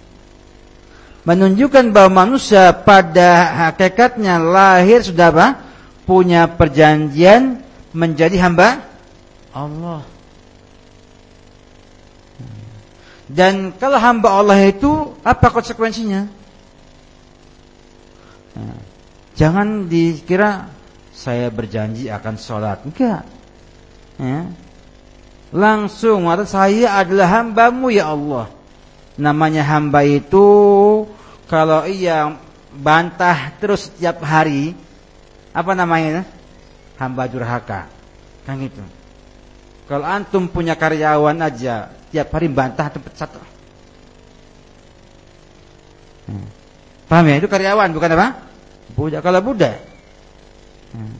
menunjukkan bahwa manusia pada hakikatnya lahir sudah apa? punya perjanjian menjadi hamba Allah. Dan kalau hamba Allah itu apa konsekuensinya? Jangan dikira saya berjanji akan sholat. Enggak. Ya. Langsung atau saya adalah hambamu ya Allah. Namanya hamba itu kalau ia bantah terus setiap hari apa namanya? Hamba durhaka. Kan gitu. Kalau antum punya karyawan aja tiap hari bantah tempat satu. Hmm. Paham ya? Itu karyawan bukan apa? budak kalau budak. Hmm.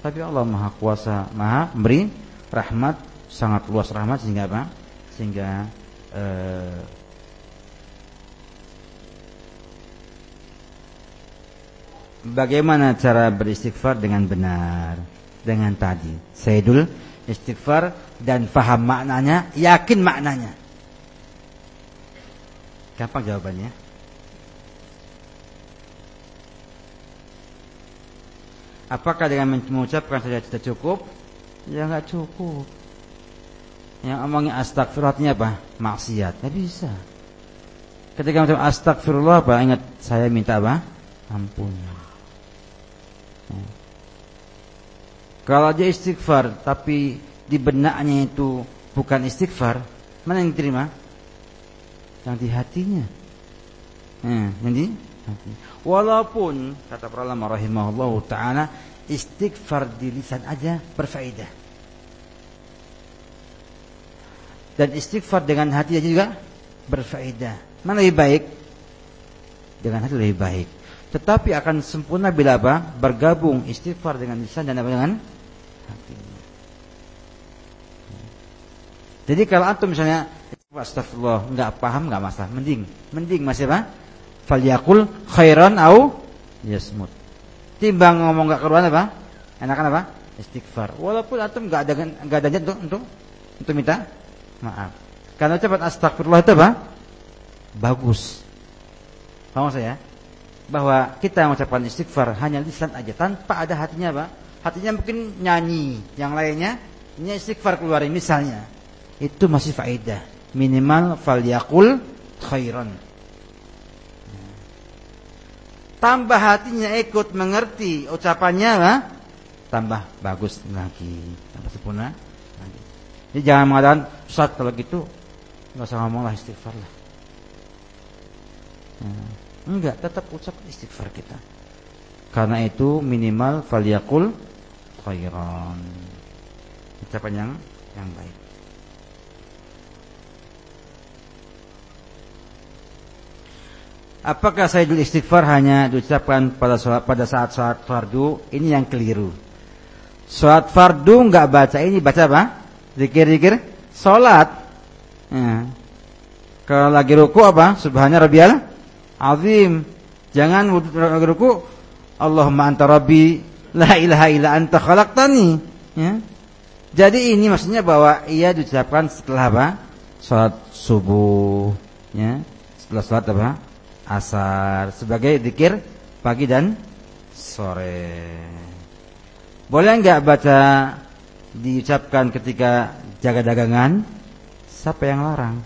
Tapi Allah Maha Kuasa, Maha memberi rahmat sangat luas rahmat sehingga apa? Sehingga eh, bagaimana cara beristighfar dengan benar dengan tadi Sayyidul istighfar dan faham maknanya yakin maknanya gampang jawabannya Apakah dengan mengucapkan saja tidak cukup? Ya nggak cukup. Yang omongnya astagfirullahnya apa? Maksiat. Tidak bisa. Ketika mengucap astagfirullah apa? Ingat saya minta apa? Ampun. Ya. Kalau dia istighfar tapi di benaknya itu bukan istighfar, mana yang diterima? Yang di hatinya. Ya, yang Walaupun kata para ulama rahimahullah taala istighfar di lisan aja berfaedah. Dan istighfar dengan hati aja juga berfaedah. Mana lebih baik? Dengan hati lebih baik. Tetapi akan sempurna bila apa? Bergabung istighfar dengan lisan dan apa dengan hati. Jadi kalau antum misalnya astagfirullah nggak paham nggak masalah, mending mending masih apa? Falyakul khairan au yasmut. Timbang ngomong gak keruan apa? Enakan apa? Istighfar. Walaupun antum gak ada gak ada untuk untuk untuk minta maaf. Karena ucapan astagfirullah itu apa? Bagus. Paham saya? Bahwa kita mengucapkan istighfar hanya lisan aja tanpa ada hatinya apa? Hatinya mungkin nyanyi, yang lainnya ini istighfar keluarin misalnya. Itu masih faedah. Minimal falyakul khairan tambah hatinya ikut mengerti ucapannya lah, tambah bagus lagi, tambah sempurna lagi. Jadi jangan mengatakan Ustaz kalau gitu nggak usah ngomong lah istighfar lah. Hmm. Enggak, tetap ucap istighfar kita. Karena itu minimal faliyakul khairan. Ucapan yang yang baik. Apakah sayyidul istighfar hanya diucapkan pada saat pada saat saat fardu? Ini yang keliru. Salat fardu enggak baca ini, baca apa? Zikir-zikir salat. Ya. Kalau lagi ruku apa? Subhana rabbiyal azim. Jangan lagi ruku Allahumma anta rabbi la ilaha illa anta khalaqtani. Ya. Jadi ini maksudnya bahwa ia diucapkan setelah apa? Salat subuh, ya. Setelah salat apa? Asar sebagai zikir pagi dan sore. Boleh enggak baca diucapkan ketika jaga dagangan? Siapa yang larang?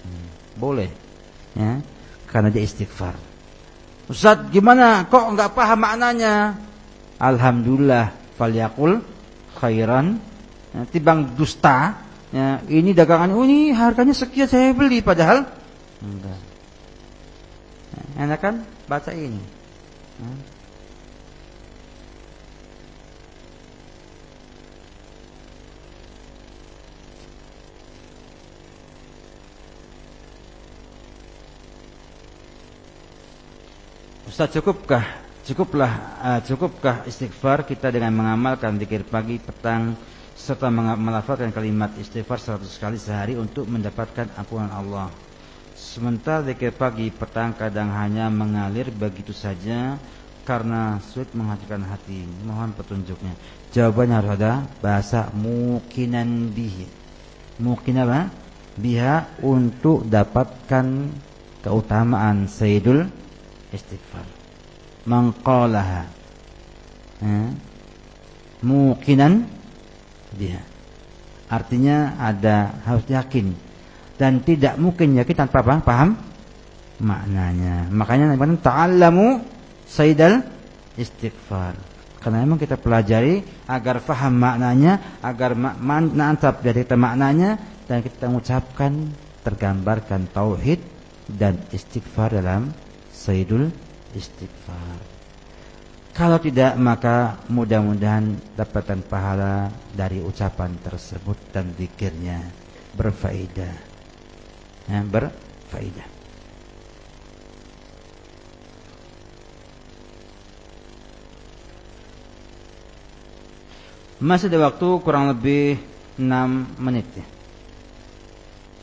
Hmm, boleh. Ya. Karena dia istighfar. Ustaz, gimana? Kok enggak paham maknanya? Alhamdulillah, falyakul khairan ya, tibang dusta ya, ini dagangan oh, ini harganya sekian saya beli padahal enggak enak kan baca ini ya. Ustaz cukupkah cukuplah uh, cukupkah istighfar kita dengan mengamalkan zikir pagi petang serta melafalkan kalimat istighfar 100 kali sehari untuk mendapatkan ampunan Allah. Sementara zikir pagi petang kadang hanya mengalir begitu saja karena sulit menghancurkan hati. Mohon petunjuknya. Jawabannya harus ada bahasa mukinan bihi. Mukin apa? Biha untuk dapatkan keutamaan Sayyidul istighfar. Mangqalaha. Eh? Mukinan dia. Artinya ada harus yakin dan tidak mungkin yakin tanpa apa? paham maknanya. Makanya namanya ta'allamu sayyidal istighfar. Karena memang kita pelajari agar faham maknanya, agar makna antap dari kita maknanya dan kita mengucapkan tergambarkan tauhid dan istighfar dalam sayyidul istighfar. Kalau tidak maka mudah-mudahan dapatkan pahala dari ucapan tersebut dan zikirnya berfaedah. Ya, berfaedah. Masih ada waktu kurang lebih 6 menit ya.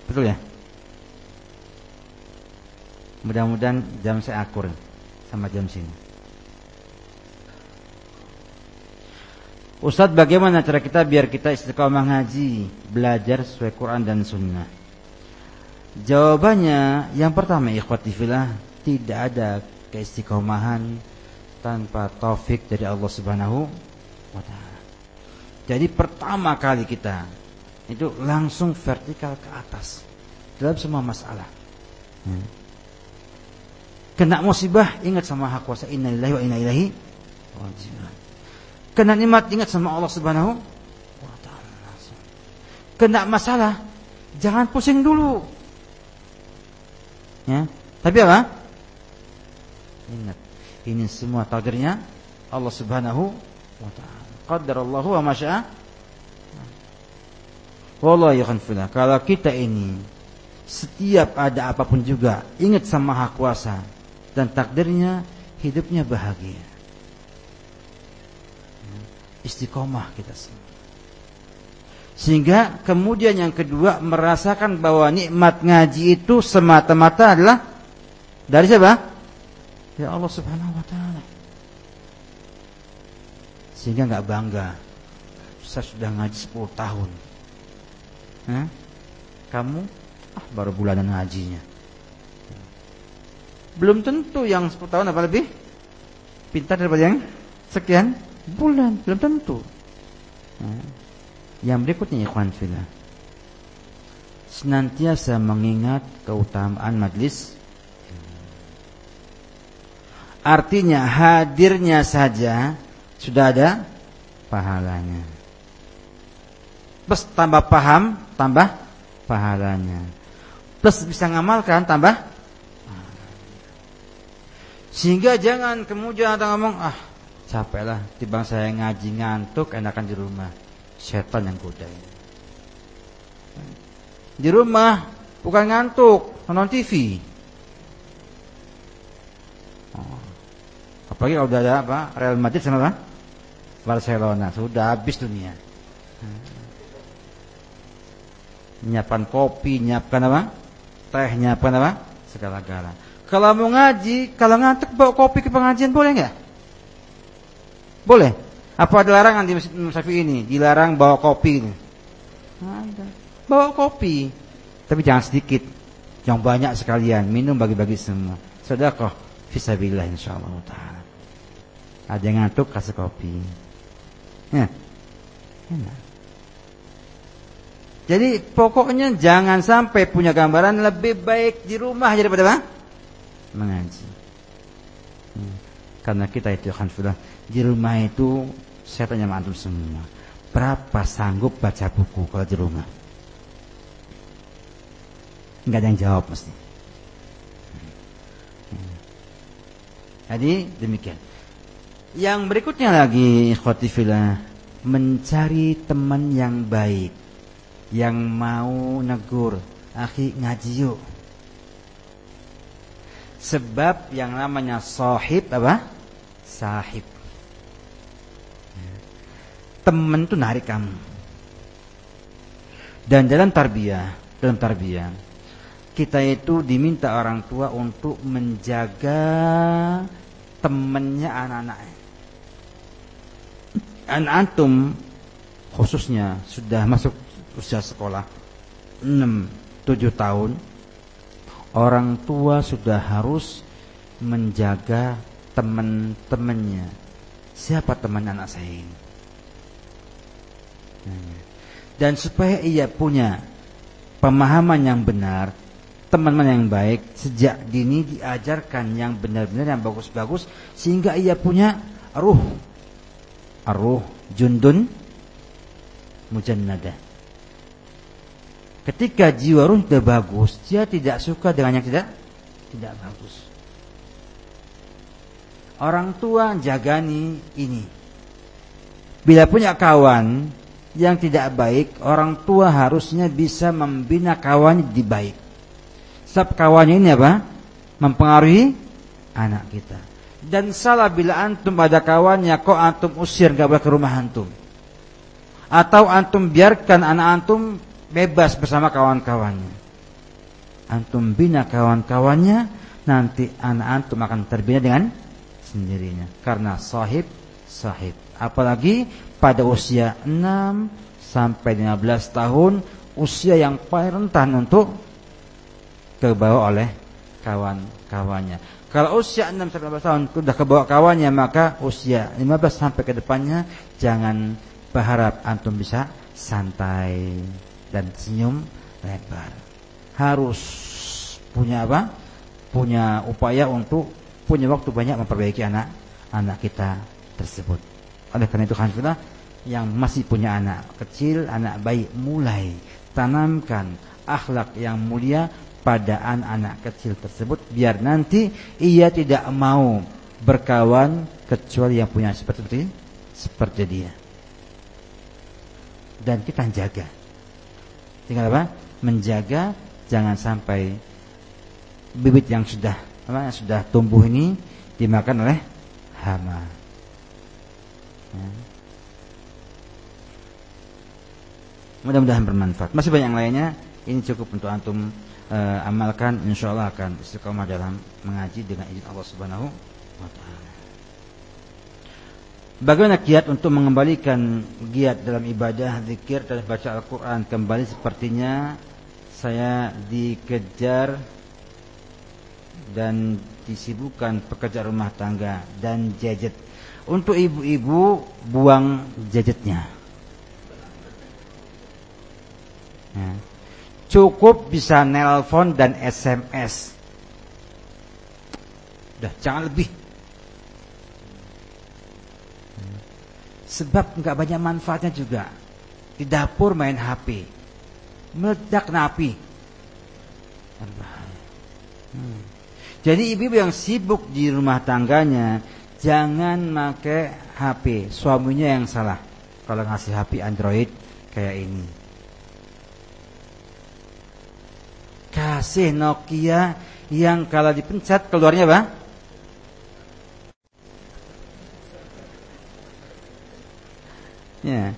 Betul ya? Mudah-mudahan jam saya akur sama jam sini. Ustadz bagaimana cara kita biar kita istiqomah ngaji Belajar sesuai Quran dan Sunnah Jawabannya Yang pertama ikhwatifillah Tidak ada keistiqomahan Tanpa taufik dari Allah subhanahu wa ta'ala Jadi pertama kali kita Itu langsung vertikal ke atas Dalam semua masalah hmm. Kena musibah Ingat sama hak kuasa Inna lillahi wa inna ilahi Wajibah Kena nikmat ingat sama Allah Subhanahu wa taala. Kena masalah jangan pusing dulu. Ya. Tapi apa? Ingat, ini semua takdirnya Allah Subhanahu wa taala. Qaddarallahu wa masya'a. Wallahi khanfillah. Kalau kita ini setiap ada apa pun juga ingat sama hak kuasa dan takdirnya hidupnya bahagia istiqomah kita semua. Sehingga kemudian yang kedua merasakan bahwa nikmat ngaji itu semata-mata adalah dari siapa? Ya Allah Subhanahu wa taala. Sehingga nggak bangga. Saya sudah ngaji 10 tahun. Hah? Kamu ah baru bulanan ngajinya. Belum tentu yang 10 tahun apa lebih pintar daripada yang sekian bulan belum tentu nah, yang berikutnya ikhwan fillah. Senantiasa mengingat keutamaan majlis. Artinya hadirnya saja sudah ada pahalanya. Plus tambah paham tambah pahalanya. Plus bisa ngamalkan tambah sehingga jangan kemudian ada ngomong ah capek lah timbang saya ngaji ngantuk enakan di rumah setan yang godain di rumah bukan ngantuk nonton TV Apalagi kalau udah ada apa? Real Madrid sama apa? Barcelona. Sudah habis dunia. Nyiapkan kopi, nyiapkan apa? Teh, nyiapkan apa? Segala-gala. Kalau mau ngaji, kalau ngantuk bawa kopi ke pengajian boleh nggak? Boleh. Apa ada larangan di Masjid Syafi'i ini? Dilarang bawa kopi ini. Ada. Bawa kopi. Tapi jangan sedikit. Yang banyak sekalian. Minum bagi-bagi semua. Sedekah. Fisabilillah insyaAllah ta'ala. Ada yang ngantuk kasih kopi. Ya. Enak. Jadi pokoknya jangan sampai punya gambaran lebih baik di rumah daripada apa? Mengaji. Hmm. Karena kita itu kan sudah di rumah itu saya tanya antum semua, berapa sanggup baca buku kalau di rumah? Enggak ada yang jawab mesti. Jadi demikian. Yang berikutnya lagi khotifillah mencari teman yang baik yang mau negur akhi ngaji yuk sebab yang namanya sahib apa sahib teman itu narik kamu. Dan dalam tarbiyah dalam tarbiyah kita itu diminta orang tua untuk menjaga temannya anak-anaknya anak antum khususnya sudah masuk usia sekolah 6 7 tahun orang tua sudah harus menjaga teman-temannya siapa teman anak saya ini dan supaya ia punya pemahaman yang benar teman-teman yang baik sejak dini diajarkan yang benar-benar yang bagus-bagus sehingga ia punya ruh Arruh jundun mujannadah. Ketika jiwa ruh sudah bagus, dia tidak suka dengan yang tidak tidak bagus. Orang tua jagani ini. Bila punya kawan yang tidak baik, orang tua harusnya bisa membina kawan di baik. Sebab kawannya ini apa? Mempengaruhi anak kita. Dan salah bila antum ada kawannya kok antum usir gak boleh ke rumah antum. Atau antum biarkan anak antum bebas bersama kawan-kawannya. Antum bina kawan-kawannya, nanti anak antum akan terbina dengan sendirinya. Karena sahib, sahib. Apalagi pada usia 6 sampai 15 tahun, usia yang paling rentan untuk kebawa oleh kawan-kawannya. Kalau usia 6 sampai 15 tahun sudah kebawa kawannya maka usia 15 sampai ke depannya jangan berharap antum bisa santai dan senyum lebar. Harus punya apa? Punya upaya untuk punya waktu banyak memperbaiki anak anak kita tersebut. Oleh karena itu alhamdulillah yang masih punya anak kecil, anak bayi mulai tanamkan akhlak yang mulia pada anak-anak kecil tersebut biar nanti ia tidak mau berkawan kecuali yang punya seperti seperti dia. Dan kita jaga. Tinggal apa? Menjaga jangan sampai bibit yang sudah apa yang sudah tumbuh ini dimakan oleh hama. Ya. Mudah-mudahan bermanfaat. Masih banyak yang lainnya. Ini cukup untuk antum uh, amalkan insyaallah akan istiqomah dalam mengaji dengan izin Allah Subhanahu wa taala. Bagaimana kiat untuk mengembalikan giat dalam ibadah, zikir dan baca Al-Qur'an kembali sepertinya saya dikejar dan disibukkan pekerjaan rumah tangga dan gadget. Untuk ibu-ibu buang gadgetnya. Ya Cukup bisa nelpon dan SMS. Udah, jangan lebih. Sebab nggak banyak manfaatnya juga. Di dapur main HP. Meledak napi. Hmm. Jadi ibu-ibu yang sibuk di rumah tangganya jangan pakai HP suaminya yang salah kalau ngasih HP Android kayak ini kasih Nokia yang kalau dipencet keluarnya apa? Ya.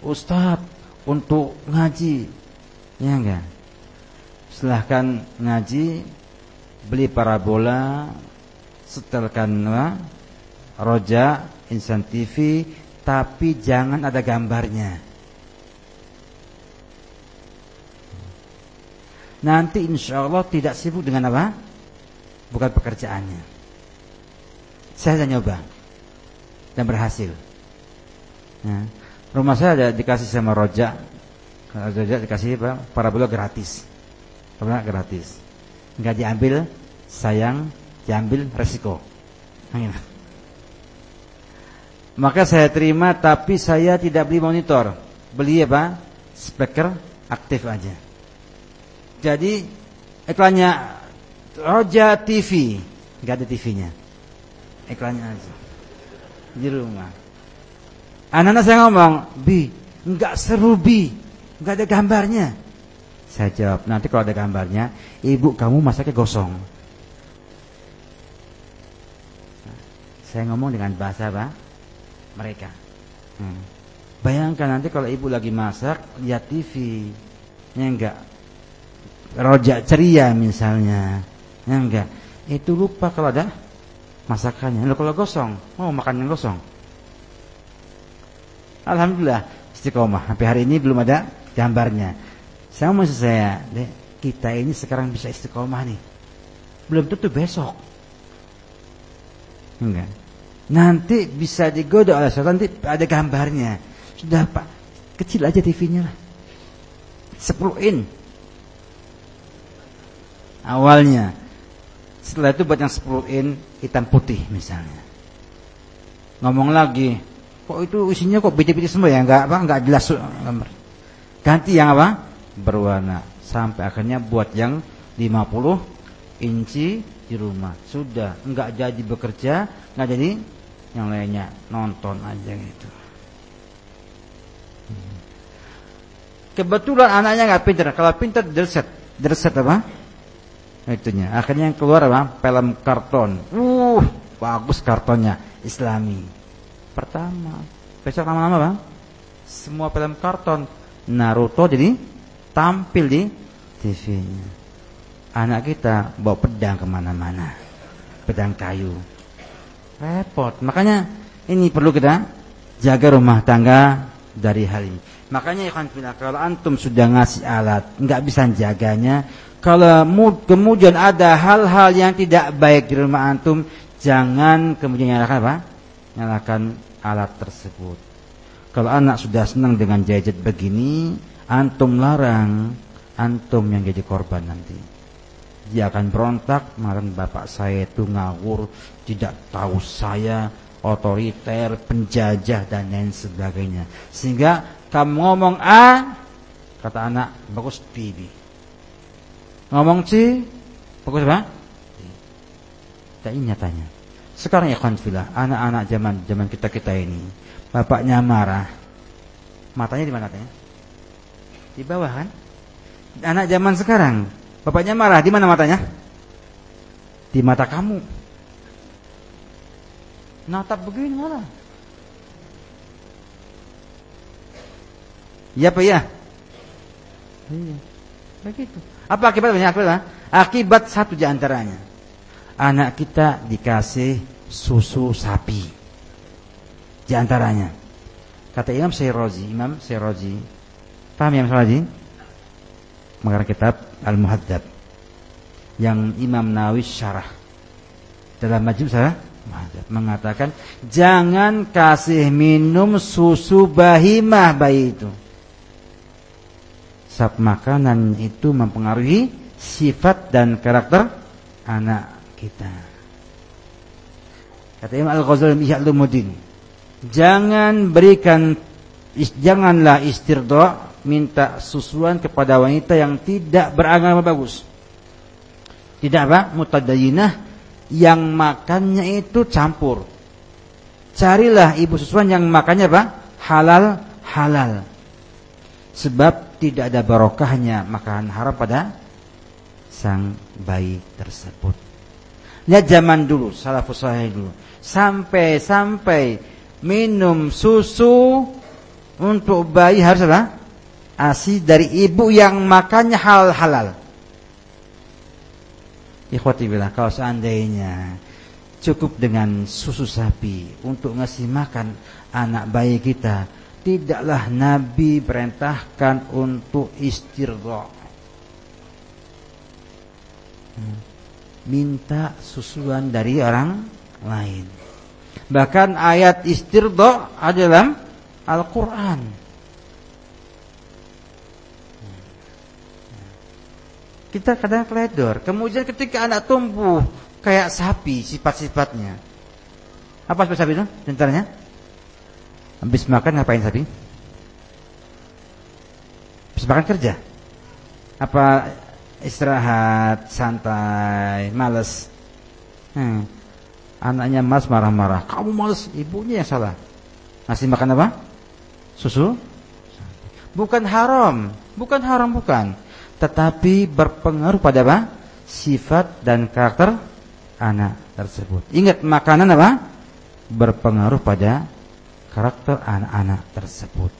Ustad untuk ngaji. Ya enggak? Silahkan ngaji beli parabola setelkan roja insan TV tapi jangan ada gambarnya. Nanti insya Allah tidak sibuk dengan apa? Bukan pekerjaannya. Saya sudah nyoba dan berhasil. Ya. Rumah saya ada dikasih sama Roja. Roja dikasih apa? Parabola gratis. Parabola gratis. Enggak diambil, sayang, diambil resiko. Maka saya terima tapi saya tidak beli monitor. Beli apa? Speaker aktif aja. Jadi iklannya Roja TV, enggak ada TV-nya. Iklannya aja di rumah. Anak-anak saya ngomong, Bi, nggak seru Bi, nggak ada gambarnya. Saya jawab, nanti kalau ada gambarnya, ibu kamu masaknya gosong. saya ngomong dengan bahasa apa? Mereka. Hmm. Bayangkan nanti kalau ibu lagi masak, lihat TV, ya enggak, rojak ceria misalnya, ya enggak, itu lupa kalau ada masakannya. Lalu kalau gosong, mau makan yang gosong. Alhamdulillah istiqomah. Sampai hari ini belum ada gambarnya. Saya maksud saya, kita ini sekarang bisa istiqomah nih. Belum tentu besok. Enggak. Nanti bisa digoda oleh setan nanti ada gambarnya. Sudah Pak, kecil aja TV-nya lah. 10 in. Awalnya setelah itu buat yang 10 in hitam putih misalnya. Ngomong lagi, kok itu isinya kok beda-beda semua ya? Enggak apa? Enggak jelas gambar. Ganti yang apa? Berwarna. Sampai akhirnya buat yang 50 inci di rumah. Sudah, enggak jadi bekerja, enggak jadi yang lainnya nonton aja gitu. Kebetulan anaknya nggak pintar. Kalau pintar derset, derset apa? itunya. Akhirnya yang keluar apa? Film karton. Uh, bagus kartonnya Islami. Pertama, besok lama-lama bang, semua film karton Naruto jadi tampil di TV-nya. Anak kita bawa pedang ke mana-mana, pedang kayu, repot. Makanya ini perlu kita jaga rumah tangga dari hal ini. Makanya ikhwan kalau antum sudah ngasih alat, nggak bisa jaganya, kalau kemudian ada hal-hal yang tidak baik di rumah antum, jangan kemudian nyalakan apa? Nyalakan alat tersebut. Kalau anak sudah senang dengan gadget begini, antum larang, antum yang jadi korban nanti. Dia akan berontak, malam bapak saya itu ngawur, tidak tahu saya, otoriter, penjajah dan lain sebagainya. Sehingga kamu ngomong A, kata anak, bagus bibi. Ngomong C, bagus apa? Tak ini nyatanya. Sekarang ya konfilah, anak-anak zaman zaman kita kita ini, bapaknya marah, matanya di mana katanya? Di bawah kan? Anak zaman sekarang, bapaknya marah, di mana matanya? Di mata kamu. Natap begini. Iya apa ya? Iya. Begitu. Apa akibatnya? Akibat, akibat satu di antaranya. Anak kita dikasih susu sapi. Di antaranya. Kata Imam Syairozi, Imam Syairozi. Paham Imam Syairozi? Mengarang kitab Al-Muhaddab. Yang Imam Nawawi syarah. Dalam majlis saya mengatakan jangan kasih minum susu bahimah bayi itu Sab makanan itu mempengaruhi sifat dan karakter anak kita. Kata Imam Al-Ghazali Ihya'lumuddin, jangan berikan janganlah istirda minta susuan kepada wanita yang tidak beragama bagus. Tidak apa? Mutadayinah yang makannya itu campur. Carilah ibu susuan yang makannya apa? Halal halal. Sebab tidak ada barokahnya makanan haram pada sang bayi tersebut. Ya zaman dulu, salafus saleh dulu. Sampai-sampai minum susu untuk bayi harus apa? ASI dari ibu yang makannya halal halal. Ikhwati bilang kalau seandainya cukup dengan susu sapi untuk ngasih makan anak bayi kita, tidaklah Nabi perintahkan untuk istirdo. Hmm. Minta susuan dari orang lain. Bahkan ayat istirdo adalah Al-Quran. Kita kadang keledor. Kemudian ketika anak tumbuh kayak sapi sifat-sifatnya. Apa sifat sapi itu? Contohnya? Habis makan ngapain sapi? Habis makan kerja. Apa istirahat, santai, males. Hmm. Anaknya mas marah-marah. Kamu males, ibunya yang salah. Ngasih makan apa? Susu? Bukan haram, bukan haram bukan tetapi berpengaruh pada apa? Sifat dan karakter anak tersebut. Ingat makanan apa? Berpengaruh pada karakter anak-anak tersebut.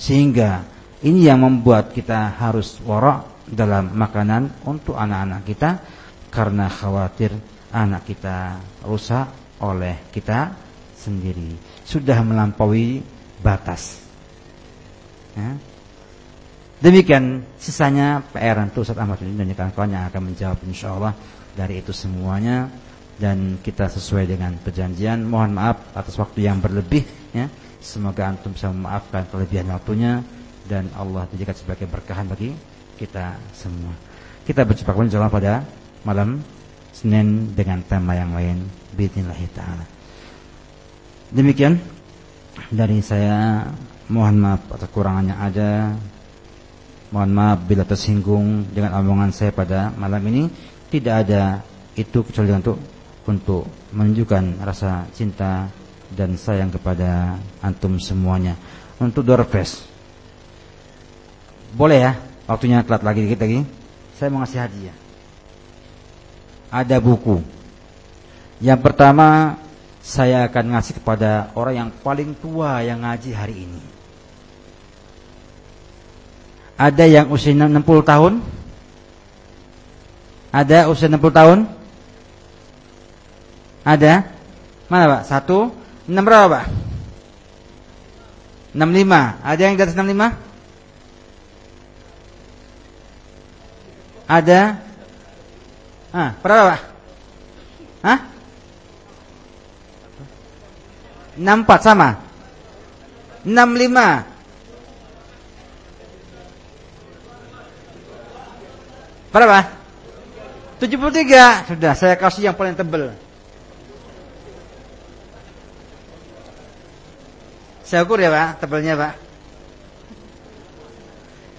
Sehingga ini yang membuat kita harus warok dalam makanan untuk anak-anak kita karena khawatir anak kita rusak oleh kita sendiri. Sudah melampaui batas. Ya, Demikian sisanya PR untuk Ustaz Ahmad dan kawan-kawan yang akan menjawab insyaallah dari itu semuanya dan kita sesuai dengan perjanjian. Mohon maaf atas waktu yang berlebih ya. Semoga antum bisa memaafkan kelebihan waktunya dan Allah jadikan sebagai berkahan bagi kita semua. Kita berjumpa kembali insyaallah pada malam Senin dengan tema yang lain bismillah taala. Demikian dari saya mohon maaf atas kurangannya ada Mohon maaf bila tersinggung dengan omongan saya pada malam ini. Tidak ada itu kecuali untuk untuk menunjukkan rasa cinta dan sayang kepada antum semuanya. Untuk doorpress. Boleh ya? Waktunya telat lagi dikit lagi. Saya mau ngasih hadiah. Ada buku. Yang pertama saya akan ngasih kepada orang yang paling tua yang ngaji hari ini. Ada yang usia 60 tahun? Ada usia 60 tahun? Ada? Mana Pak? Satu? Enam berapa Pak? 65 Ada yang di atas 65? Ada? Ah, berapa Pak? Hah? 64 sama? 65 Berapa? 73. Sudah, saya kasih yang paling tebal. Saya ukur ya Pak, tebalnya Pak.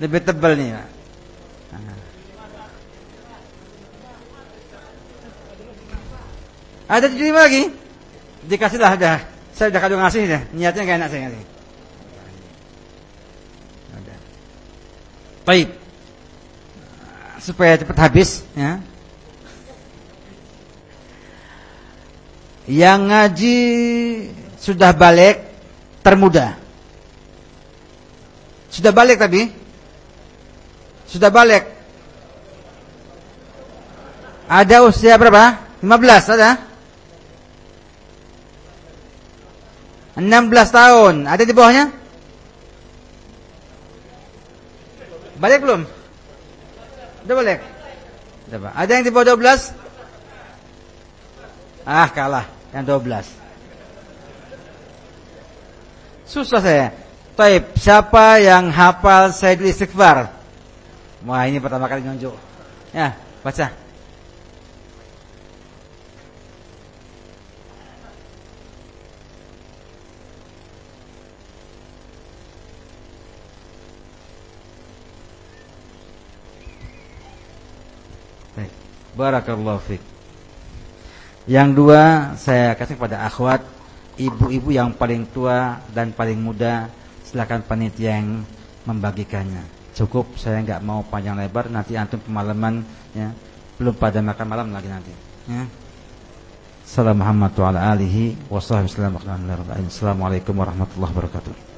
Lebih tebal nih Pak. Ada tujuh lagi? Dikasihlah dah. Saya udah kado ngasih deh. Niatnya gak enak saya ngasih. Baik supaya cepat habis ya. Yang ngaji sudah balik termuda. Sudah balik tapi sudah balik. Ada usia berapa? 15 ada? 16 tahun. Ada di bawahnya? Balik belum? Boleh? Udah, Ada yang di bawah 12? Ah, kalah. Yang 12. Susah saya. Taib, siapa yang hafal Sayyidul Istighfar? Wah, ini pertama kali nunjuk. Ya, baca. Barakallahu fiik. Yang dua saya kasih kepada akhwat ibu-ibu yang paling tua dan paling muda silakan panitia yang membagikannya. Cukup saya nggak mau panjang lebar nanti antum pemalaman ya belum pada makan malam lagi nanti. Ya. Salam Muhammad wa ala alihi wa sahbihi Assalamualaikum warahmatullahi wabarakatuh.